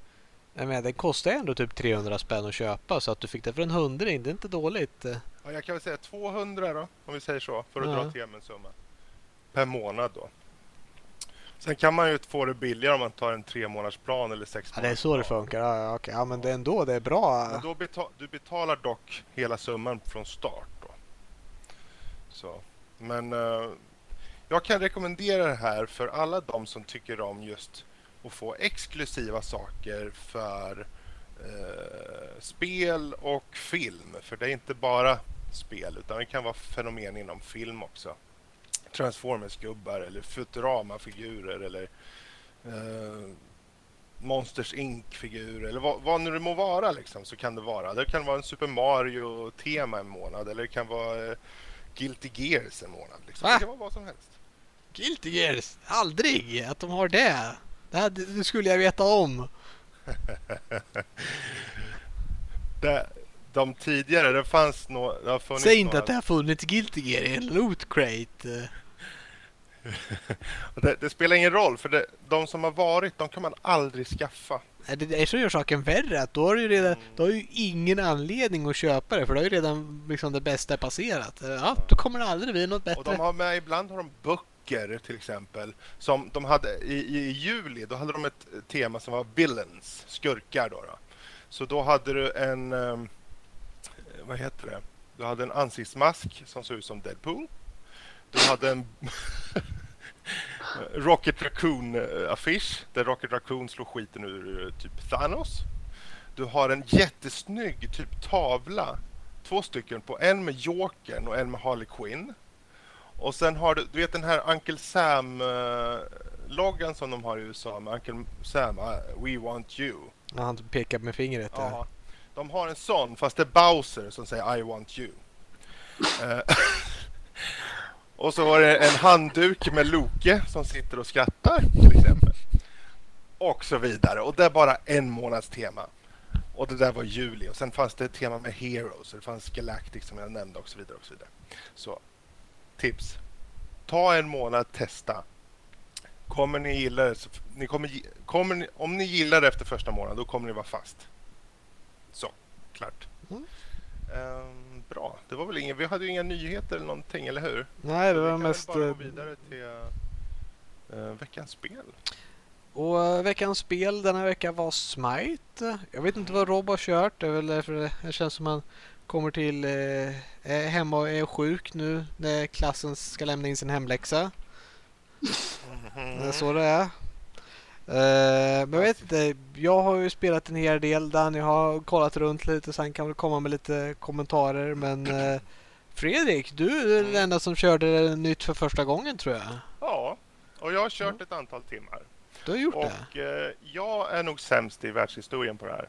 Jag menar, den kostar ändå typ 300 spänn att köpa så att du fick det för en hundring. Det är inte dåligt. Ja, jag kan väl säga 200 då, om vi säger så, för att Ja. dra till med en summa. Per månad då. Sen kan man ju få det billigare om man tar en tre månaders plan eller sex Ja, det är så det funkar. Ja, ja, okej. ja men det är ändå det är bra. Men då beta- du betalar dock hela summan från start. Då. Så. Men eh, jag kan rekommendera det här för alla de som tycker om just att få exklusiva saker för eh, spel och film. För det är inte bara spel utan det kan vara fenomen inom film också. Transformers-gubbar eller Futurama-figurer eller eh, Monsters Inc-figur eller vad, vad nu det må vara liksom, så kan det vara. Det kan vara en Super Mario-tema en månad eller det kan vara eh, Guilty Gears en månad. Liksom. Va? Det kan vara vad som helst. Guilty Gears! Aldrig att de har det. Det, här, det skulle jag veta om. Det, de tidigare, det fanns nå, det har funnits Säg inte några, att det har funnits Guilty Gear i en loot crate. det, det spelar ingen roll för det, de som har varit, de kan man aldrig skaffa. Det är så gör saken värre. Att då har du ju redan, då har ju ingen anledning att köpa det för då har ju redan liksom det bästa passerat. Ja, då kommer det aldrig bli något Och de bättre. har med, ibland har de böcker till exempel. Som de hade i, i juli, då hade de ett tema som var villains, skurkar då. då. Så då hade du en, ehm, vad heter det? Du hade en ansiktsmask som såg ut som Deadpool. Du hade en Rocket Raccoon-affisch där Rocket Raccoon slår skiten ur eh, typ Thanos. Du har en jättesnygg typ tavla. Två stycken på en med Jokern och en med Harley Quinn. Och sen har du, du vet den här Uncle Sam-loggan som de har i USA med Uncle Sam, uh, We Want You. Ja, han pekar med fingret. där. Ja, de har en sån fast det är Bowser som säger I want you. Eh, och så var det en handduk med Loke som sitter och skrattar till exempel. Och så vidare. Och det är bara en månads tema. Och det där var juli. Och sen fanns det ett tema med Heroes. Och det fanns Galactic som jag nämnde och så vidare. Och så, vidare. så tips. Ta en månad, testa. Kommer ni gilla det, så, ni kommer, kommer ni, om ni gillar det efter första månaden, då kommer ni vara fast. Så, klart. Mm. Ehm, bra, det var väl inget, vi hade ju inga nyheter eller någonting, eller hur? Nej, det Så vi var kan väl mest... bara gå eh, vidare till eh, veckans spel. Och eh, veckans spel denna vecka var Smite. Jag vet inte vad Rob har kört. Det är väl därför det känns som han kommer till eh, hemma och är sjuk nu när klassen ska lämna in sin hemläxa. Det är så det är. Eh, men jag vet inte. Jag har ju spelat en hel del. Danny har kollat runt lite så han kan väl komma med lite kommentarer. Men eh, Fredrik, du är den enda som körde det nytt för första gången tror jag. Ja, och jag har kört ett antal timmar. Du har gjort det? Och eh, jag är nog sämst i världshistorien på det här.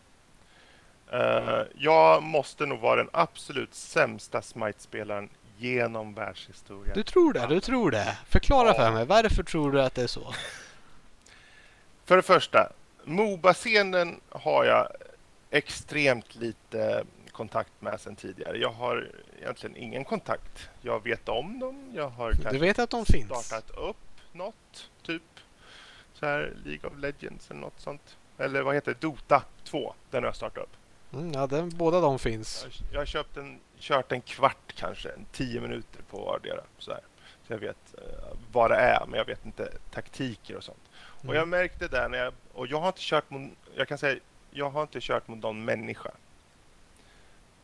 Eh, jag måste nog vara den absolut sämsta Smite-spelaren genom världshistorien. Du tror det? Du tror det? Förklara Ja. för mig. Varför tror du att det är så? För det första, Moba-scenen har jag extremt lite kontakt med sedan tidigare. Jag har egentligen ingen kontakt. Jag vet om dem. Jag har Du vet att de finns? startat upp något, typ så här League of Legends eller något sånt. Eller vad heter det? Dota 2. Den har jag startat upp. Mm, ja, den, båda de finns. Jag, jag har köpt en, kört en kvart kanske, en tio minuter på vardera. Så, här. så jag vet eh, vad det är, men jag vet inte taktiker och sånt. Och jag Mm. märkte där när jag, och jag har inte kört mot, jag kan säga, jag har inte kört mot någon människa.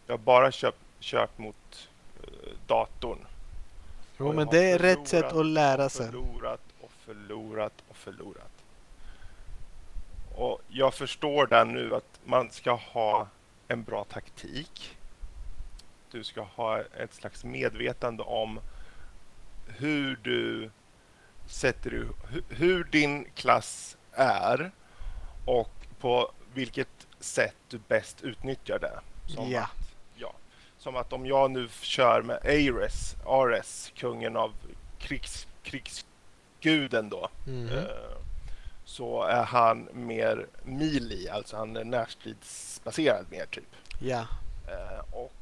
Jag har bara köpt, kört mot eh, datorn. Jo, men det är rätt sätt att lära sig. Förlorat och förlorat och förlorat. Och jag förstår där nu att man ska ha en bra taktik. Du ska ha ett slags medvetande om hur du sätter du, hu- hur din klass är och på vilket sätt du bäst utnyttjar det. Som Ja. att, ja. Som att om jag nu kör med Ares, Ares, kungen av krigs, krigsguden då. Mhm. Eh, så är han mer melee, alltså han är närstridsbaserad mer typ. Ja. Eh, och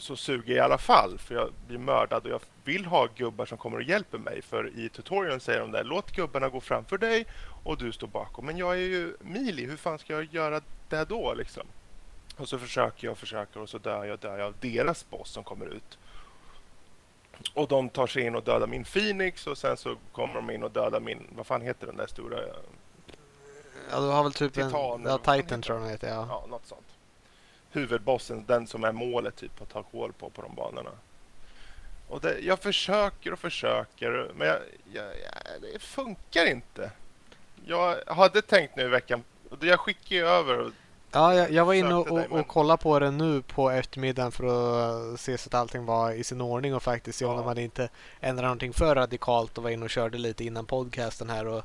så suger jag i alla fall för jag blir mördad och jag vill ha gubbar som kommer och hjälper mig. För i tutorialen säger de där, låt gubbarna gå framför dig och du står bakom. Men jag är ju melee, hur fan ska jag göra det då liksom? Och så försöker jag och försöker och så dör jag, dör jag av deras boss som kommer ut. Och de tar sig in och dödar min Phoenix och sen så kommer de in och dödar min, vad fan heter den där stora, ja, du har väl typ en... Titan, Ja, vad fan Titan tror jag den heter, ja. ja något sånt. Huvudbossen, den som är målet typ att ta koll på på de banorna. Och det, jag försöker och försöker men jag, jag, jag, det funkar inte. Jag hade tänkt nu i veckan, jag skickar ju över och Ja, jag, jag var inne och, och, och kollade på det nu på eftermiddagen för att se så att allting var i sin ordning och faktiskt se om Ja. de hade inte ändrat någonting för radikalt och var inne och körde lite innan podcasten här och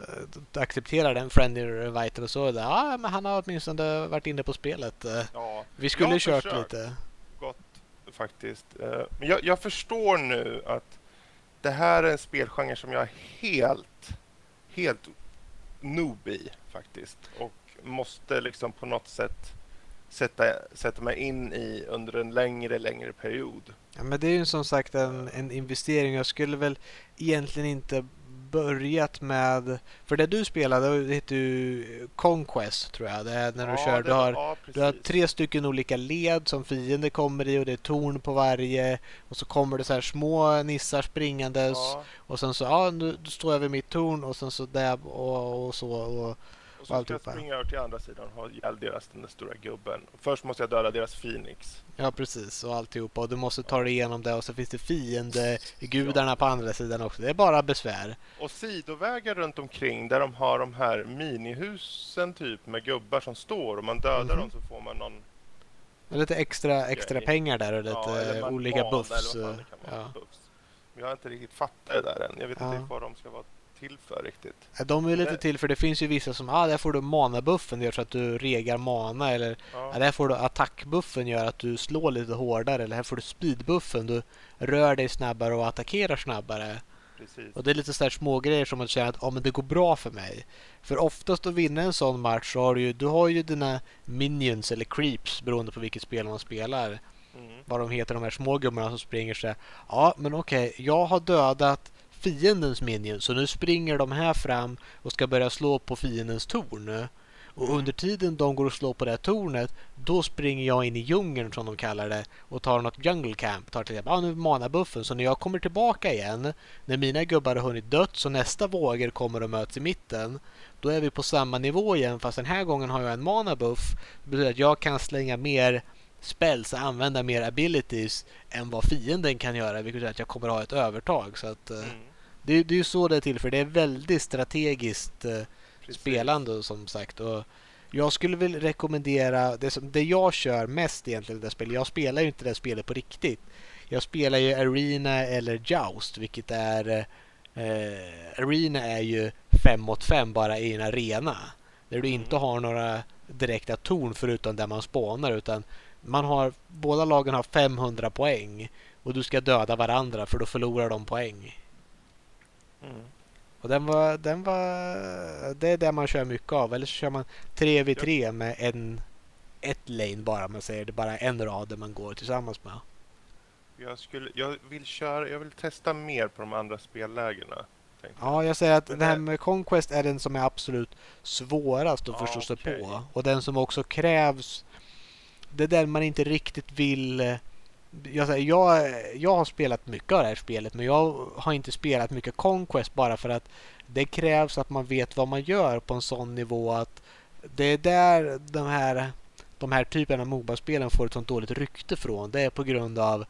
uh, accepterade en friendly invite och så. Ja, men han har åtminstone varit inne på spelet. Eh, ja, vi skulle kört lite. gott faktiskt. Eh, Men jag, jag förstår nu att det här är en spelgenre som jag är helt, helt noob i faktiskt. Och måste liksom på något sätt sätta, sätta mig in i under en längre, längre period. Ja, men det är ju som sagt en, en investering. Jag skulle väl egentligen inte börjat med... För det du spelade det heter ju Conquest tror jag. Det är när du Ja, kör. Du har ja, Du har tre stycken olika led som fiender kommer i och det är torn på varje. Och så kommer det så här små nissar springandes. Ja, Och sen så, ja nu står jag vid mitt torn och sen så där och, och så. Och, och så ska jag springa över till andra sidan och ha ihjäl deras, den där stora gubben. Först måste jag döda deras Phoenix. ja precis, och alltihopa. Och du måste ta dig igenom det och så finns det fiendegudarna på andra sidan också. Det är bara besvär. Och sidovägar runt omkring där de har de här minihusen typ med gubbar som står och man dödar Mhm. dem så får man någon lite extra, extra pengar där och lite Ja, eller olika buffs. eller vad fan det kan vara Ja. buffs. Men jag har inte riktigt fattat det där än. Jag vet Ja. inte vad de ska vara till för riktigt. De är lite till för det finns ju vissa som, ah där får du mana-buffen, det gör så att du regar mana eller Ja, Ja, där får du attackbuffen gör att du slår lite hårdare. Eller här får du speedbuffen. Du rör dig snabbare och attackerar snabbare. precis. Och det är lite så här små grejer som man känner att ah, men det går bra för mig. För oftast att vinna en sån match så har du ju, du har ju dina minions eller creeps beroende på vilket spel man spelar. Mm. Vad de heter, de här små gubbarna som springer så. Ja, men okej, jag har dödat fiendens minions så nu springer de här fram och ska börja slå på fiendens torn. Och under tiden de går och slår på det här tornet, då springer jag in i djungeln som de kallar det och tar något jungle camp. Tar till exempel, ja nu mana buffen. Så när jag kommer tillbaka igen, när mina gubbar har hunnit dött så nästa vågor kommer och möts i mitten. Då är vi på samma nivå igen fast den här gången har jag en mana buff. Det betyder att jag kan slänga mer spells och använda mer abilities än vad fienden kan göra vilket betyder att jag kommer ha ett övertag. Så att, eh, Mm det, det är ju så det är till för det är väldigt strategiskt eh, spelande som sagt. Och jag skulle väl rekommendera det, som, det jag kör mest egentligen det spelet. Jag spelar ju inte det spelet på riktigt. Jag spelar ju Arena eller Joust vilket är eh, Arena är ju fem mot fem bara i en arena. Där du inte har några direkta torn förutom där man spånar utan man har, båda lagen har 500 poäng och du ska döda varandra för då förlorar de poäng. Mm. Och den var, den var, det är det man kör mycket av. Eller så kör man 3v3 med en, ett lane bara. Man säger det är bara en rad där man går tillsammans med. Jag, skulle, jag, vill köra, jag vill testa mer på de andra spellägena. Ja, jag säger att det här med Conquest är den som är absolut svårast att Ja, förstå sig okej. på. Och den som också krävs. Det är den man inte riktigt vill... Jag, jag, jag har spelat mycket av det här spelet men jag har inte spelat mycket Conquest bara för att det krävs att man vet vad man gör på en sån nivå att det är där de här, de här typerna av Moba-spelen får ett sånt dåligt rykte från. Det är på grund av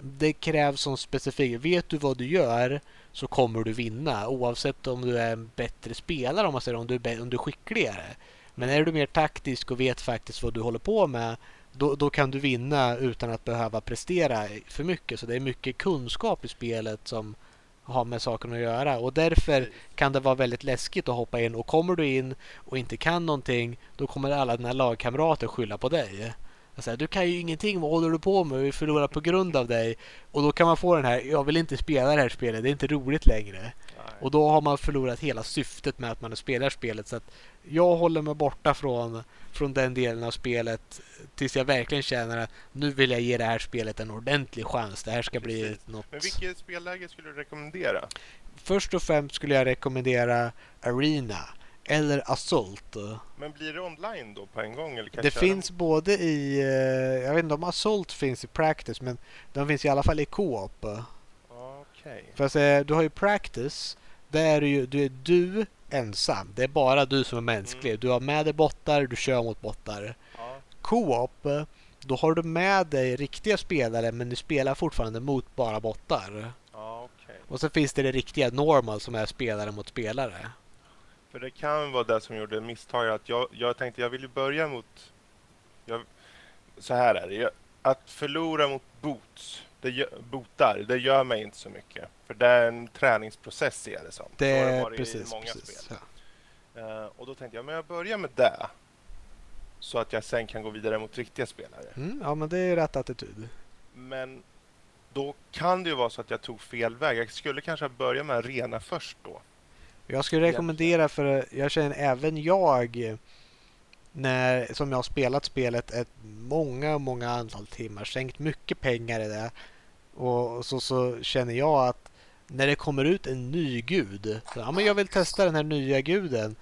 det krävs som specifikt. Vet du vad du gör så kommer du vinna oavsett om du är en bättre spelare om man säger om du är, om du är skickligare. Men är du mer taktisk och vet faktiskt vad du håller på med då, då kan du vinna utan att behöva prestera för mycket. Så det är mycket kunskap i spelet som har med saken att göra och därför kan det vara väldigt läskigt att hoppa in och kommer du in och inte kan någonting då kommer alla dina lagkamrater skylla på dig. Alltså, du kan ju ingenting, vad håller du på med? Vi förlorar på grund av dig. Och då kan man få den här, jag vill inte spela det här spelet, det är inte roligt längre. Och då har man förlorat hela syftet med att man spelar spelet. Så att jag håller mig borta från, från den delen av spelet tills jag verkligen känner att nu vill jag ge det här spelet en ordentlig chans. Det här ska bli Precis. något... Men vilket spelläge skulle du rekommendera? Först och främst skulle jag rekommendera Arena eller Assault. Men blir det online då på en gång? Eller kan Det finns både i, eh, jag vet inte om Assault finns i Practice men de finns i alla fall i Co-op. För att säga, du har ju Practice, där är ju, du är du ensam. Det är bara du som är mänsklig. Mm. Du har med dig bottar, du kör mot bottar. Ja. Co-op, eh, då har du med dig riktiga spelare men du spelar fortfarande mot bara bottar. Ja, okej. Och så finns det det riktiga normal som är spelare mot spelare. För det kan vara det som gjorde misstaget. Att jag, jag tänkte jag ville börja mot... Jag, så här är det. Jag, att förlora mot boots, det botar, det gör mig inte så mycket. För det är en träningsprocess ser jag det som. Det har är varit precis, många precis. spel. Ja. Eh, och då tänkte jag, men jag börjar med det. Så att jag sen kan gå vidare mot riktiga spelare. Mm, ja men det är rätt attityd. Men då kan det ju vara så att jag tog fel väg. Jag skulle kanske börja med arena först då. Jag skulle rekommendera för jag känner även jag när, som jag har spelat spelet ett många, många antal timmar, skänkt mycket pengar i det. Och så, så känner jag att när det kommer ut en ny gud, så, ja, men jag vill testa den här nya guden.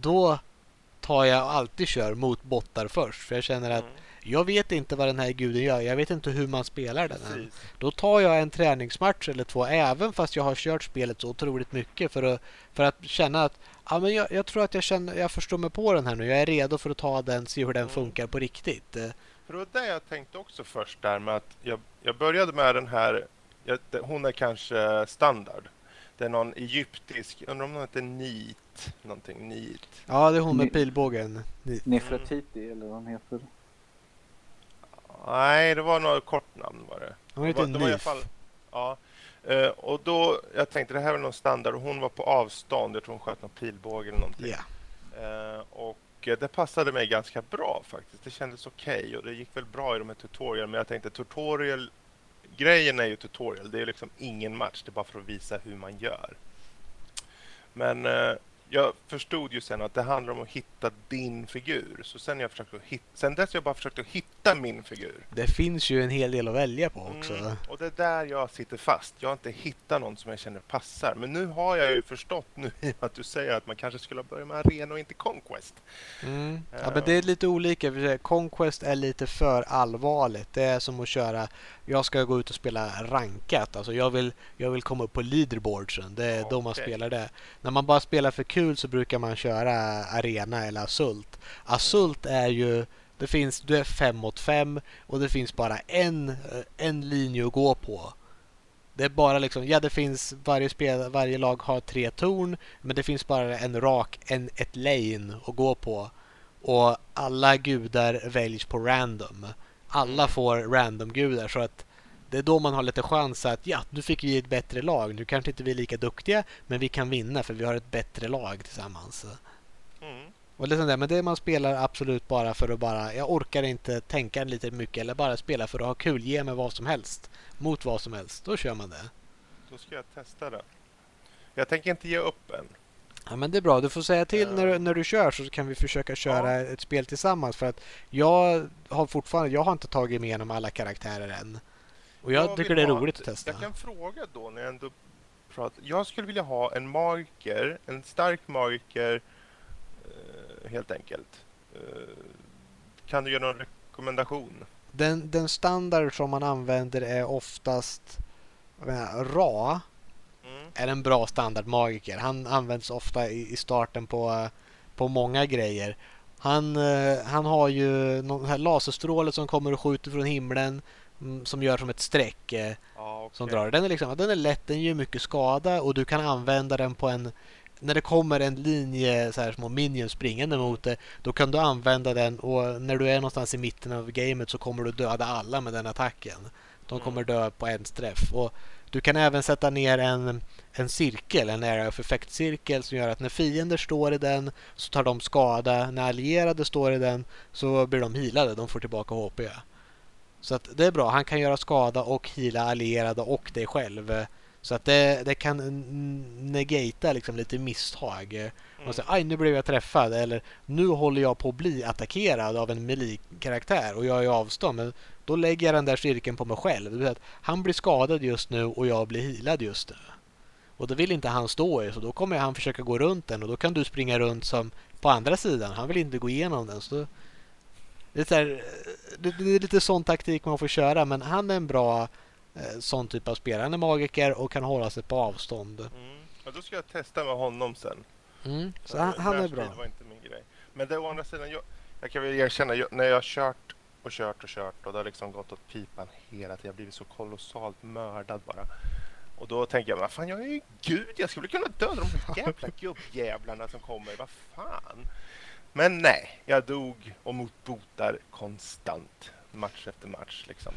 Då tar jag alltid kör mot bottar först. För jag känner att Mm, jag vet inte vad den här guden gör. Jag vet inte hur man spelar den precis. Då tar jag en träningsmatch eller två även fast jag har kört spelet så otroligt mycket för att, för att känna att ja, men jag, jag tror att jag, känner, jag förstår mig på den här nu. Jag är redo för att ta den, se hur den Mm. funkar på riktigt. För det var det jag tänkte också först där med att jag, jag började med den här, jag, hon är kanske standard. Det är någon egyptisk, undrar om hon heter Neat, någonting Neat. Ja, det är hon med Ni- pilbågen. Ni- Nefretiti eller vad han heter. Nej, det var något kort namn var det. Hon Det heter var, det var i alla Nif. fall, ja. Eh, och då, jag tänkte det här är någon standard och hon var på avstånd, jag tror hon sköt någon pilbåge eller någonting. Ja. Eh, och Eh, det passade mig ganska bra faktiskt. Det kändes okej och det gick väl bra i de här tutorial. Men jag tänkte tutorial, grejen är ju tutorial. Det är liksom ingen match. Det är bara för att visa hur man gör. Men eh, jag förstod ju sen att det handlar om att hitta din figur. Så sen, jag försökt att hitta, sen dess har jag bara försökt att hitta min figur. Det finns ju en hel del att välja på också. Mm, och det är där jag sitter fast. Jag har inte hittat någon som jag känner passar. Men nu har jag ju förstått nu att du säger att man kanske skulle börja med arena och inte conquest. Mm. Ja, Eh. men det är lite olika. Conquest är lite för allvarligt. Det är som att köra, jag ska gå ut och spela rankat. Alltså jag vill, jag vill komma upp på leaderboardsen. Det är då man spelar det. När man bara spelar för kul så brukar man köra arena eller Assault. Assault är ju, det finns, du är fem mot fem och det finns bara en, eh, en linje att gå på. Det är bara liksom, ja det finns varje, spel, varje lag har tre torn men det finns bara en rak, en, ett lane att gå på. Och alla gudar väljs på random. Alla får random gudar så att det är då man har lite chans att ja, nu fick vi ett bättre lag. Nu kanske inte vi är lika duktiga, men vi kan vinna för vi har ett bättre lag tillsammans. Mm. Och liksom det, men det man spelar absolut bara för att bara, jag orkar inte tänka lite mycket eller bara spela för att ha kul, ge mig vad som helst. Mot vad som helst, då kör man det. Då ska jag testa det. Jag tänker inte ge upp än. Ja men det är bra, du får säga till när, du- när du kör så kan vi försöka köra ett spel tillsammans för att jag har fortfarande, jag har inte tagit mig igenom alla karaktärer än. Och jag, vill tycker det är roligt ett- att testa. Jag kan fråga då när jag ändå pratar. Jag skulle vilja ha en magiker, en stark magiker eh, helt enkelt. Eh, kan du ge någon rekommendation? Den, den standard som man använder är oftast jag menar, Ra Mm. är en bra standardmagiker. Han används ofta i, i starten på, på många grejer. Han, eh, han har ju någon här laserstråle som kommer och skjuter från himlen som gör som ett streck eh, Ja, okej. som drar. Den är, liksom, den är lätt, den gör mycket skada och du kan använda den på en när det kommer en linje så här små minions springande mot dig, då kan du använda den och när du är någonstans i mitten av gamet så kommer du döda alla med den attacken. De Mm. kommer dö på en träff. Och du kan även sätta ner en, en cirkel, en area of effect-cirkel som gör att när fiender står i den så tar de skada. När allierade står i den så blir de healade, de får tillbaka HP. Så att det är bra, han kan göra skada och heala allierade och dig själv. Så att det, det kan negata liksom lite misstag. Mm. Och säga, aj nu blev jag träffad eller nu håller jag på att bli attackerad av en melee-karaktär och jag är i avstånd. Men då lägger jag den där cirkeln på mig själv. Det vill säga att han blir skadad just nu och jag blir healad just nu. Och det vill inte han stå i så då kommer han försöka gå runt den och då kan du springa runt som på andra sidan. Han vill inte gå igenom den. Så det, är här, det, det är lite sån taktik man får köra men han är en bra eh, sån typ av spelare. Han är magiker och kan hålla sig på avstånd. Mm. Ja, då ska jag testa med honom sen. Mm. Så Eh, han, han är bra. var inte min grej. Men det å andra sidan, jag, jag kan väl erkänna, jag, när jag har kört och kört och kört och det har liksom gått åt pipan hela tiden. Jag har blivit så kolossalt mördad bara. Och då tänker jag, vad fan jag är ju gud, jag skulle kunna döda de jävla gubbjävlarna som kommer. Vad fan. Men nej, jag dog och motbotar konstant match efter match liksom.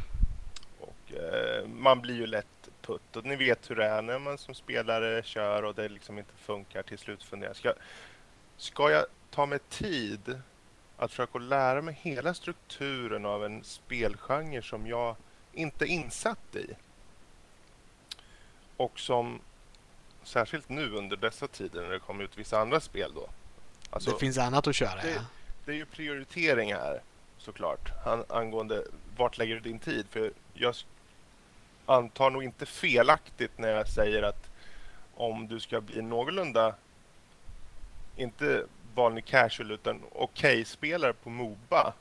Och eh, man blir ju lätt putt och ni vet hur det är när man som spelare kör och det liksom inte funkar till slut funderar ska, ska jag ta mig tid att försöka lära mig hela strukturen av en spelgenre som jag inte är insatt i och som särskilt nu under dessa tider när det kommer ut vissa andra spel då. Alltså, det finns annat att köra. det- ja. det är ju prioritering här såklart an, angående vart lägger du din tid? För jag antar nog inte felaktigt när jag säger att om du ska bli någorlunda inte vanlig casual utan okej spelare på Moba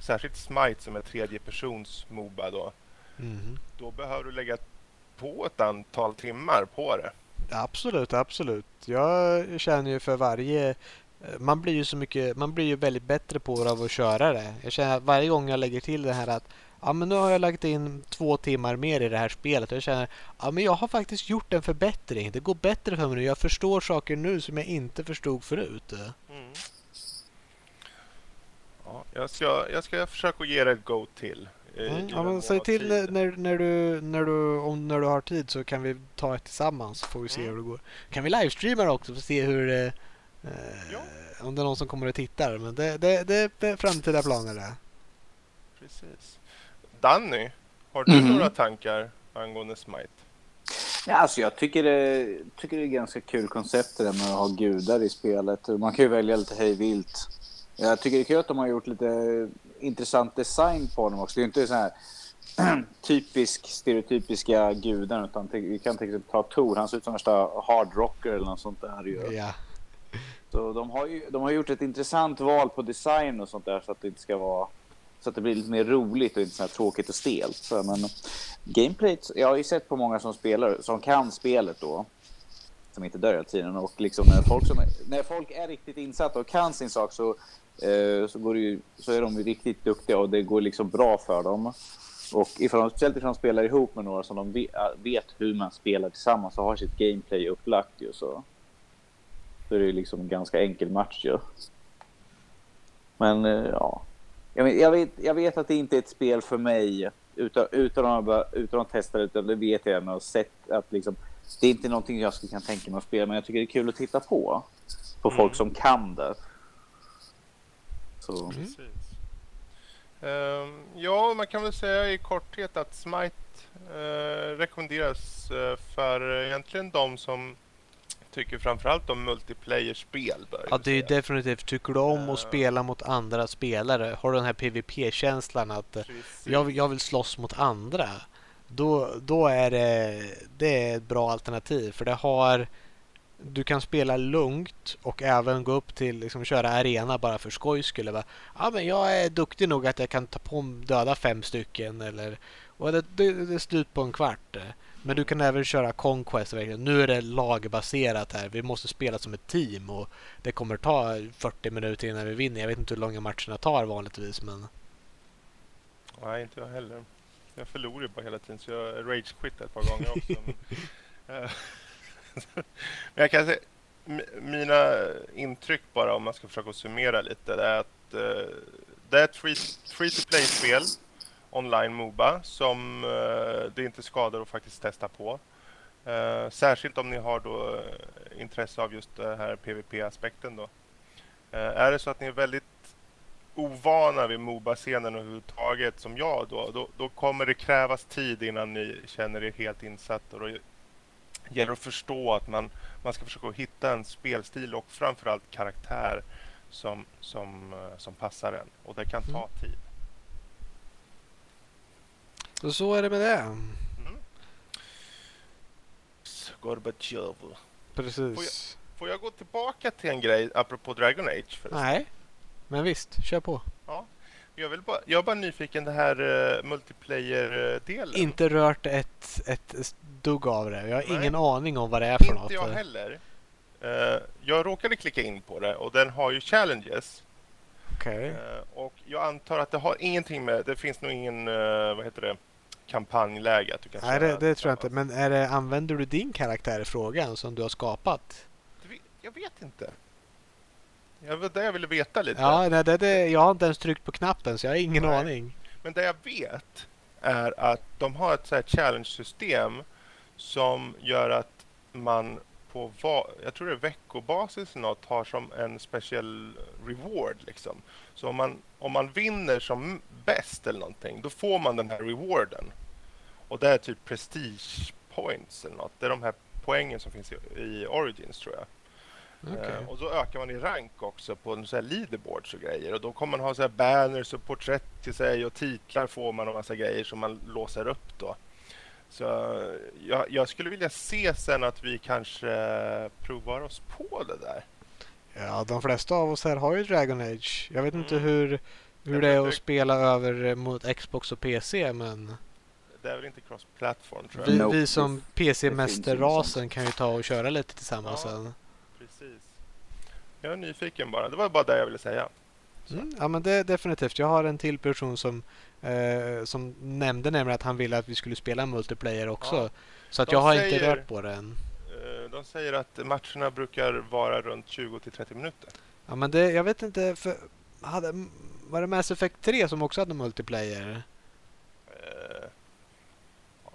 särskilt Smite som är tredje persons Moba då Mhm. då behöver du lägga på ett antal timmar på det. Absolut, absolut. Jag känner ju för varje... Man blir ju så mycket, man blir ju väldigt bättre på det av att köra det. Jag känner att varje gång jag lägger till det här att ja men nu har jag lagt in två timmar mer i det här spelet. Och jag känner ja men jag har faktiskt gjort en förbättring. Det går bättre för mig nu. Jag förstår saker nu som jag inte förstod förut. Mm. Ja, jag, ska, jag ska försöka ge det ett go till. i Mm, ja, men säg till tid. när, när, du, när, du, om, när du har tid så kan vi ta ett tillsammans så får vi se Mm. hur det går. Kan vi livestreama också för att se hur eh, Ja. om det är någon som kommer och tittar. Men det, det, det är framtida planer det. Precis. Danny, har du Mhm. några tankar angående Smite? Ja, alltså jag tycker det, tycker det är ganska kul koncept det där med att ha gudar i spelet. Man kan ju välja lite hej vilt. Jag tycker det är kul att de har gjort lite intressant design på dem också. Det är inte så här typisk, stereotypiska gudar utan vi kan till exempel ta Tor. Han ser ut som värsta hardrocker eller något sånt där. Ja. Så de har ju de har gjort ett intressant val på design och sånt där så att det inte ska vara så att det blir lite mer roligt och inte så här tråkigt och stelt. Så, men gameplay, jag har ju sett på många som spelar, som kan spelet då. Som inte dör hela tiden och liksom när folk, som är, när folk är riktigt insatta och kan sin sak så, eh, så, går det ju, så är de ju riktigt duktiga och det går liksom bra för dem. Och ifall de, speciellt ifall de spelar ihop med några som de vet, vet hur man spelar tillsammans och har sitt gameplay upplagt ju så. Så är det ju liksom en ganska enkel match ju. Men eh, ja. Jag vet, jag, vet, jag vet att det inte är ett spel för mig. utan, utan, att, utan att testa det, utan det vet jag och sett att liksom, det är inte någonting jag skulle kunna tänka mig att spela, men jag tycker det är kul att titta på. På folk som kan det. Så, Precis. Ehm, ja, man kan väl säga i korthet att Smite eh, rekommenderas eh, för egentligen de som tycker framförallt om multiplayer-spel. Ja, det är ju definitivt. Tycker du om att Eh. spela mot andra spelare? Har du den här PVP-känslan att eh, Precis. jag, jag vill slåss mot andra? Då, då är det, det är ett bra alternativ. För det har... Du kan spela lugnt och även gå upp till liksom köra arena bara för skojs skull. Ja, men jag är duktig nog att jag kan ta på döda fem stycken eller... Och det, det, det är slut på en kvart. Men du kan även köra Conquest. verkligen. Nu är det lagbaserat här. Vi måste spela som ett team och det kommer ta 40 minuter innan vi vinner. Jag vet inte hur långa matcherna tar vanligtvis men... Nej, inte jag heller. Jag förlorar ju bara hela tiden så jag rage-quit ett par gånger också. men, men jag kan säga, mina intryck bara om man ska försöka summera lite, det är att eh, det är ett free, free to play-spel, online Moba, som eh, det inte skadar att faktiskt testa på. Eh, särskilt om ni har då eh, intresse av just det här PVP-aspekten då. Är det så att ni är väldigt ovana vid Moba-scenen överhuvudtaget som jag då, då, då kommer det krävas tid innan ni känner er helt insatta. Och då gäller det att förstå att man, man ska försöka hitta en spelstil och framförallt karaktär som, som, som passar en. Och det kan ta tid. Så så är det med det. Mm. Gorbatjov. Precis. Får jag gå tillbaka till en grej apropå Dragon Age? förresten? Nej, men visst, kör på. Jag, vill bara, jag är bara nyfiken det här uh, multiplayer-delen. Inte rört ett, ett dugg av det. Jag har Nej. ingen aning om vad det är för något. Inte jag heller. Eh, jag råkade klicka in på det och den har ju challenges. Okej. Eh, och jag antar att det har ingenting med... Det finns nog ingen, eh, vad heter det, kampanjläge att du kan Nej, det, det tror jag inte. Men är det, använder du din karaktär i frågan som du har skapat? Det Jag vet inte. Jag var det jag ville veta lite. Ja, nej, det, det, jag har inte ens tryckt på knappen så jag har ingen Nej. aning. Men det jag vet är att de har ett så här challenge-system som gör att man på va- jag tror det är veckobasis något har som en special reward liksom. Så om man, om man vinner som bäst eller någonting då får man den här rewarden. Och det är typ prestige points eller något. Det är de här poängen som finns i, i Origins tror jag. Okej. Eh, och så ökar man i rank också på så här leaderboards och grejer. Och då kommer man ha så här banners och porträtt till sig och titlar får man och massa grejer som man låser upp då. Så jag, jag skulle vilja se sen att vi kanske provar oss på det där. Ja, de flesta av oss här har ju Dragon Age. Jag vet inte Mm. hur, hur Jag det är att det- spela över mot Xbox och PC men Det är väl inte cross-platform tror jag. vi, Nope, vi som PC-mästerrasen kan ju ta och köra lite tillsammans Ja. sen. Precis. Jag är nyfiken bara. Det var bara det jag ville säga. Mm, ja men det definitivt. Jag har en till person som, eh, som nämnde nämligen att han ville att vi skulle spela multiplayer också. Ja. Så att jag har inte säger- rört på det än. Eh, De säger att matcherna brukar vara runt 20 till 30 minuter. Ja men det, jag vet inte, för hade, var det Mass Effect 3 som också hade multiplayer? Eh,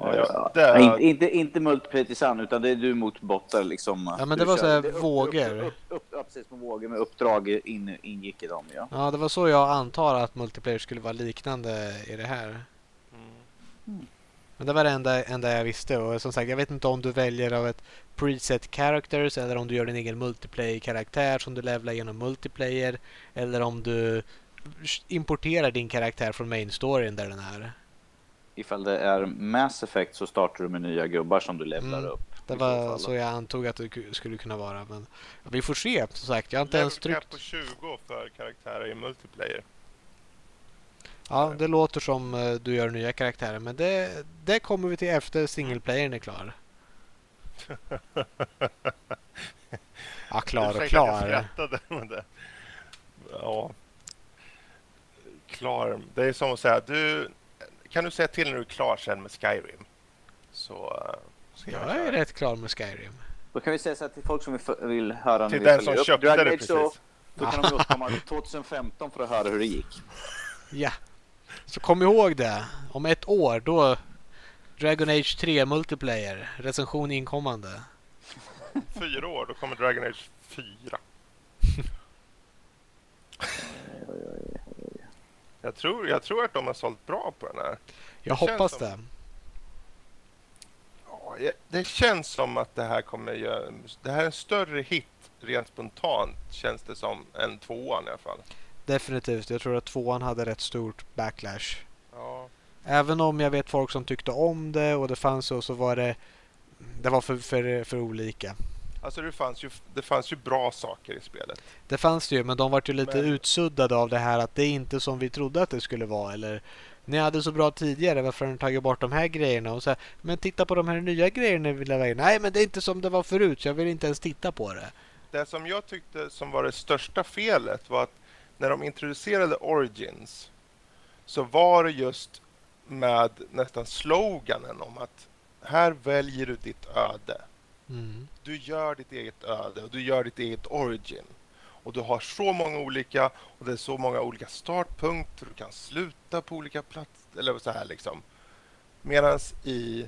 Ja, ja, Nej, inte, inte, tillsammans, utan det är du mot bottar liksom. Ja, men det var så här vågor. Upp, upp, upp, ja, precis, på vågor med uppdrag in, ingick i dem, ja. Ja det var så jag antar att multiplayer skulle vara liknande i det här. Mm. Men det var det enda, enda jag visste och som sagt jag vet inte om du väljer av ett preset characters eller om du gör din egen multiplayer-karaktär som du levlar genom multiplayer eller om du importerar din karaktär från main storyn där den är. Ifall det är Mass Effect så startar du med nya gubbar som du levlar Mm. upp. Det var så jag antog att det ku- skulle kunna vara. Men vi får se som sagt. Jag har inte ens Level cap tryckt. på 20 för karaktärer i multiplayer. Ja, det låter som eh, du gör nya karaktärer. Men det, det kommer vi till efter singleplayern är klar. Ja, klar och klar. Jag. Ja. Klar. Det är som att säga, du, kan du säga till när du är klar sen med Skyrim? Så eh, ska jag, Jag är köra. rätt klar med Skyrim. Då kan vi säga så här till folk som vill, höra när Till vi den som upp köpte Dragon det Age så precis. då kan de återkomma 2015 för att höra hur det gick. Ja, Så kom ihåg det. Om ett år då Dragon Age 3 multiplayer. Recension inkommande. Fyra år, då kommer Dragon Age 4. Jag tror, jag tror att de har sålt bra på den här. Jag Känns hoppas som- det. Ja, det känns som att det här kommer göra... Det här är en större hit rent spontant känns det som än tvåan i alla fall. Definitivt. Jag tror att tvåan hade rätt stort backlash. Ja, Även om jag vet folk som tyckte om det och det fanns så, så var det... Det var för, för, för olika. Alltså det fanns, ju, det fanns ju bra saker i spelet. Det fanns det ju, men de var ju lite Men- utsuddade av det här att det är inte som vi trodde att det skulle vara. Eller ni hade så bra tidigare, varför har ni tagit bort de här grejerna? Och så här, men titta på de här nya grejerna vi vill ha in. Nej, men det är inte som det var förut, så jag vill inte ens titta på det. Det som jag tyckte som var det största felet var att när de introducerade Origins så var det just med nästan sloganen om att här väljer du ditt öde. Mm. Du gör ditt eget öde och du gör ditt eget origin. Och du har så många olika och det är så många olika startpunkter. Du kan sluta på olika platser eller så här liksom. Medan i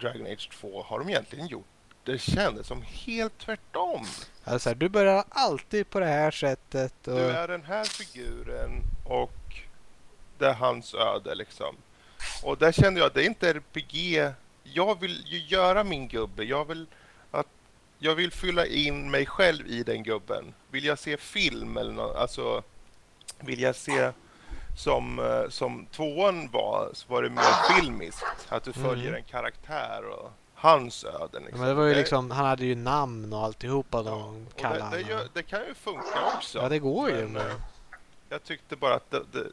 Dragon Age 2 har de egentligen gjort det kändes som helt tvärtom. Alltså, du börjar alltid på det här sättet. Och... Du är den här figuren och det är hans öde liksom. Och där kände jag att det är inte RPG. Jag vill ju göra min gubbe. Jag vill jag vill fylla in mig själv i den gubben. Vill jag se film eller något, alltså vill jag se som, eh, som tvåan var, så var det mer filmiskt. Att du följer Mm. en karaktär och hans öden. Ja, Liksom. Men det var ju Det- liksom, han hade ju namn och alltihopa. De och det, kallade det, honom. gör, det kan ju funka också. Ja, det går ju. Men, eh, Jag tyckte bara att det, det,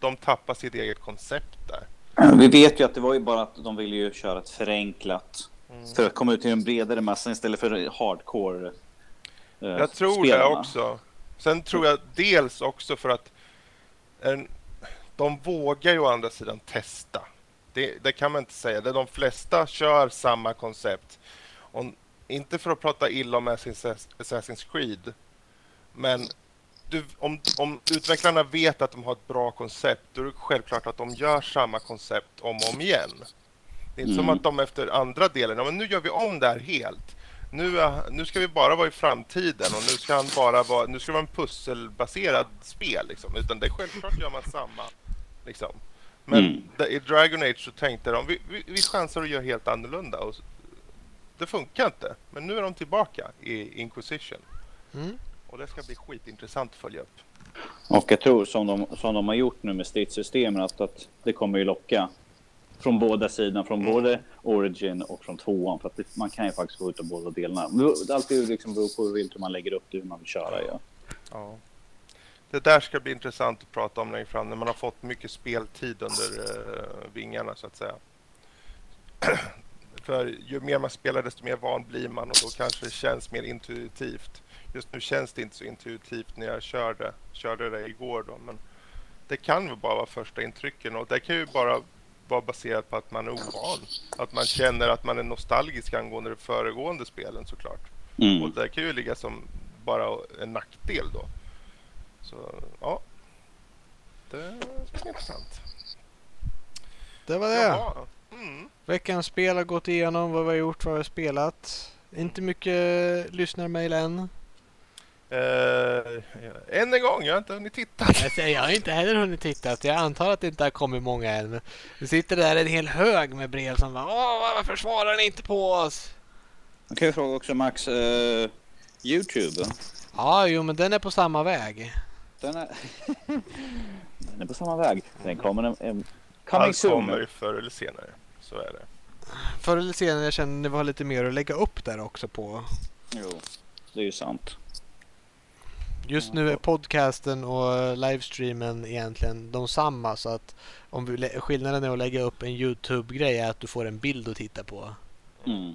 de tappar sitt eget koncept där. Vi vet ju att det var ju bara att de ville ju köra ett förenklat Mm. för att komma ut till en bredare massa istället för hardcore. eh, Jag tror det spelarna. också. Sen tror jag dels också för att en, de vågar ju å andra sidan testa. Det, det kan man inte säga. Det, de flesta kör samma koncept. Och inte för att prata illa om Assassin's Assassin's Creed, men du, om, om utvecklarna vet att de har ett bra koncept, då är det självklart att de gör samma koncept om och om igen. Det är inte som Mm. att de efter andra delen, ja, men nu gör vi om det här helt. Nu, nu ska vi bara vara i framtiden och nu ska han bara vara, nu ska det vara en pusselbaserad spel liksom. Utan det är självklart gör man samma liksom. Men Mm. där i Dragon Age så tänkte de, vi, vi, vi chansar att göra helt annorlunda. Och det funkar inte. Men nu är de tillbaka i Inquisition. Mm. Och det ska bli skitintressant att följa upp. Och jag tror som de, som de har gjort nu med stridssystemen att, att det kommer ju locka från båda sidorna, från Mm. både Origin och från tvåan. För det, man kan ju faktiskt gå ut av båda delarna. Det är alltid liksom beror på hur vilt man lägger upp det, hur man vill köra. Ja. Ja. Det där ska bli intressant att prata om längre fram när man har fått mycket speltid under uh, vingarna så att säga. För ju mer man spelar desto mer van blir man och då kanske det känns mer intuitivt. Just nu känns det inte så intuitivt när jag körde, körde det igår då men det kan väl bara vara första intrycken och det kan ju bara vara baserat på att man är ovan. Att man känner att man är nostalgisk angående de föregående spelen såklart. Och Mm. det kan ju ligga som bara en nackdel då. Så ja, det ska intressant. Det var det. Jaha. Mm. Veckans spel har gått igenom vad vi har gjort, vad vi har spelat. Inte mycket lyssnarmail än. Eh, än en gång, jag har inte hunnit titta. Alltså, jag har inte heller hunnit titta. så Jag antar att det inte har kommit många än. Det sitter där en hel hög med brev som bara Åh, varför svarar ni inte på oss? Man kan ju fråga också Max, eh, Youtube. Ja, jo, men den är på samma väg. Den är, den är på samma väg. Den kommer en, en coming Allt soon. kommer förr eller senare. Så är det. Förr eller senare känner att vi har lite mer att lägga upp där också på. Jo, det är ju sant. Just nu är podcasten och livestreamen egentligen de samma så att om vi, skillnaden är att lägga upp en Youtube-grej är att du får en bild att titta på. Mm.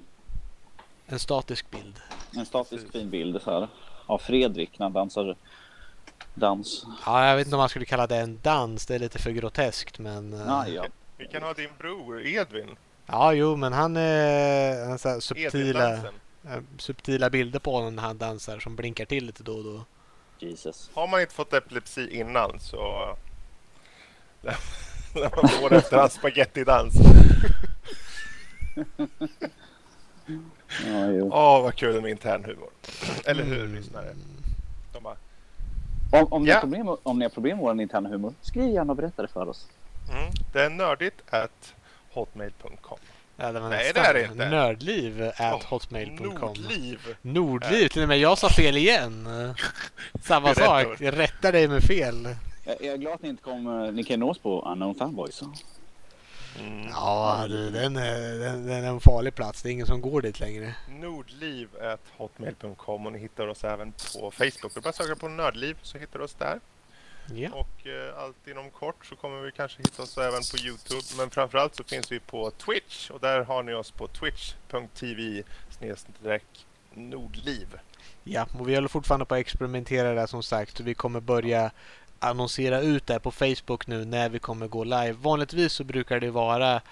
En statisk bild. En statisk fin bild så här. Av Fredrik när han dansar dans. Ja, jag vet inte om man skulle kalla det en dans. Det är lite för groteskt men... eh, ja. Vi kan ha din bror Edvin. Ja, jo, men han är han så här subtila, eh, subtila bilder på honom när han dansar som blinkar till lite då och då. Jesus. Har man inte fått epilepsi innan så När man får efter hans spagettidans. Ja, jo. Åh, vad kul med intern humor. Eller hur, Mm. lyssnare? De bara, Om, om, ni Ja. har problem, om ni har problem med vår interna humor, skriv gärna och berätta det för oss. mm, det är nördigt at hotmail.com. Ja, det var Nej, det är det inte. Nördliv at Åh, hotmail.com. Nordliv. Nordliv, till och med jag sa fel igen. Samma sak, ord. jag rättar dig med fel. Jag, jag är glad att ni inte kom, eh, ni kan nå oss på Unknown Fanboys. Mm. Ja, du, den, är, den, den är en farlig plats. Det är ingen som går dit längre. Nordliv at hotmail.com och ni hittar oss även på Facebook. Du bara söka på Nördliv så hittar du oss där. Ja. Och eh, allt inom kort så kommer vi kanske hitta oss även på Youtube. Men framförallt så finns vi på Twitch och där har ni oss på twitch.tv Nordliv. ja, och vi håller fortfarande på att experimentera där som sagt. Vi kommer börja annonsera ut det på Facebook nu när vi kommer gå live. Vanligtvis så brukar det vara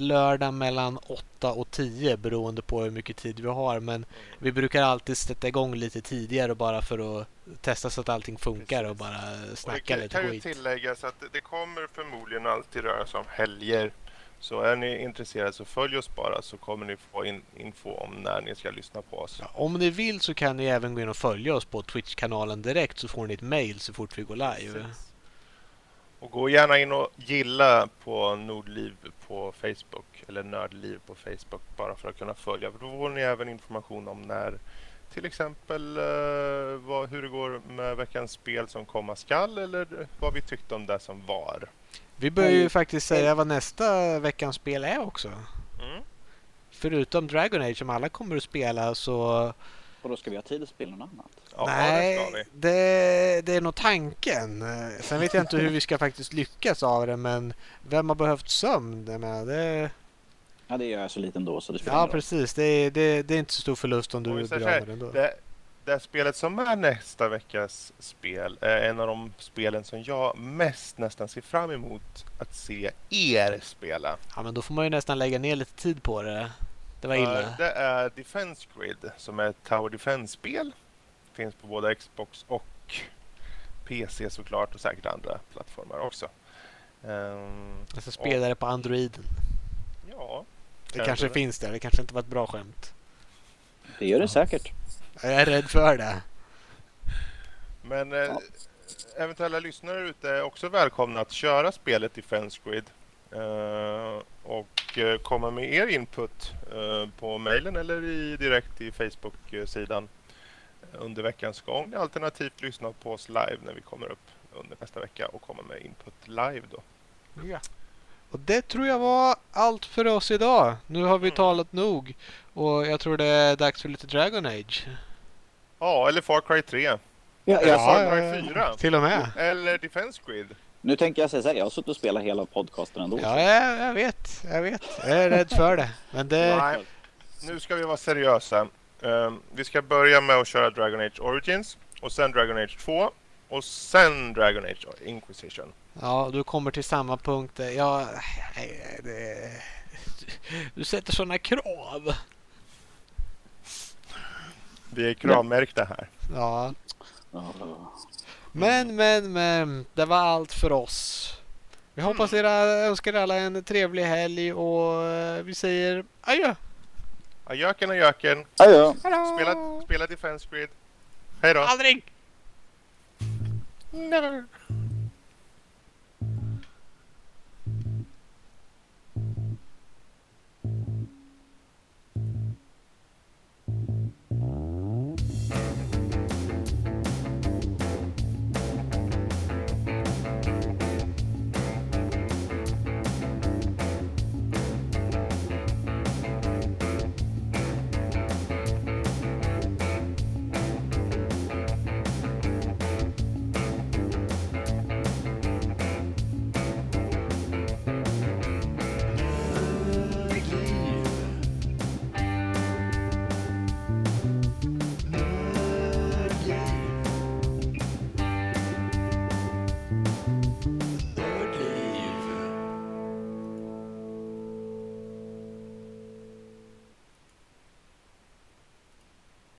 lördag mellan 8 och 10 beroende på hur mycket tid vi har. Men vi brukar alltid sätta igång lite tidigare bara för att testa så att allting funkar och bara Och det snacka kan, lite kan ju skit. tilläggas att det- det kommer förmodligen alltid röra sig om helger. Så är ni intresserade så följ oss bara så kommer ni få in, info om när ni ska lyssna på oss. Ja, Om ni vill så kan ni även gå in och följa oss på Twitch-kanalen direkt så får ni ett mail så fort vi går live. Precis. Och gå gärna in och gilla på Nordliv på Facebook eller Nördliv på Facebook bara för att kunna följa. För då får ni även information om när till exempel eh, vad, hur det går med veckans spel som komma skall eller vad vi tyckte om det som var. Vi börjar ju Mm. faktiskt säga vad nästa veckans spel är också. Mm. Förutom Dragon Age som alla kommer att spela så... Och då ska vi ha tid att spela något annat. Ja, det nej, vi. det, det är nog tanken. Eh, Sen vet jag inte hur vi ska faktiskt lyckas av det men vem har behövt sömn? Menar, det, Ja, det gör jag så lite ändå så det spelar ja precis, det, är- det, det är inte så stor förlust om du blir av med den då. Det, det spelet som är nästa veckas spel är en av de spelen som jag mest nästan ser fram emot att se er spela. Ja men då får man ju nästan lägga ner lite tid på det. Det var illa. Det är Defense Grid som är ett Tower Defense-spel. Finns på både Xbox och PC såklart och säkert andra plattformar också. Ehm, Jag ska spela det på Androiden. ja, Det kanske finns där. Det kanske inte var ett bra skämt. Det gör det säkert. Jag är rädd för det. Men eh, Ja. eventuella lyssnare ute är också välkomna att köra spelet Defense Grid. Eh, och eh, komma med er input eh, på mejlen eller i, direkt i Facebook-sidan under veckans gång. Alternativt lyssna på oss live när vi kommer upp under nästa vecka och komma med input live då. Ja. Och det tror jag var allt för oss idag. Nu har vi Mm. talat nog. Och jag tror det är dags för lite Dragon Age. Ja, eller Far Cry 3. Ja, Eller jag, Far ja, Cry ja. 4. Till och med. Eller Defense Grid. nu tänker jag säga så här, jag har suttit och spelat hela podcasten ändå. Ja, jag, jag vet. Jag vet. Jag är rädd för det. Men det... Nej. Nu ska vi vara seriösa. Ehm, vi ska börja med att köra Dragon Age Origins och sen Dragon Age 2 och sen Dragon Age Inquisition. Ja, du kommer till samma punkt. nej, Det... Du sätter sådana krav. Vi är kravmärkta här. Ja. Ja. Men, men, men. Det var allt för oss. Vi hoppas era, önskar alla en trevlig helg och eh, vi säger adjö. Ajöken och göken. Adjö. Spela, spela Defense Grid. Hej då! Aldrig! Never.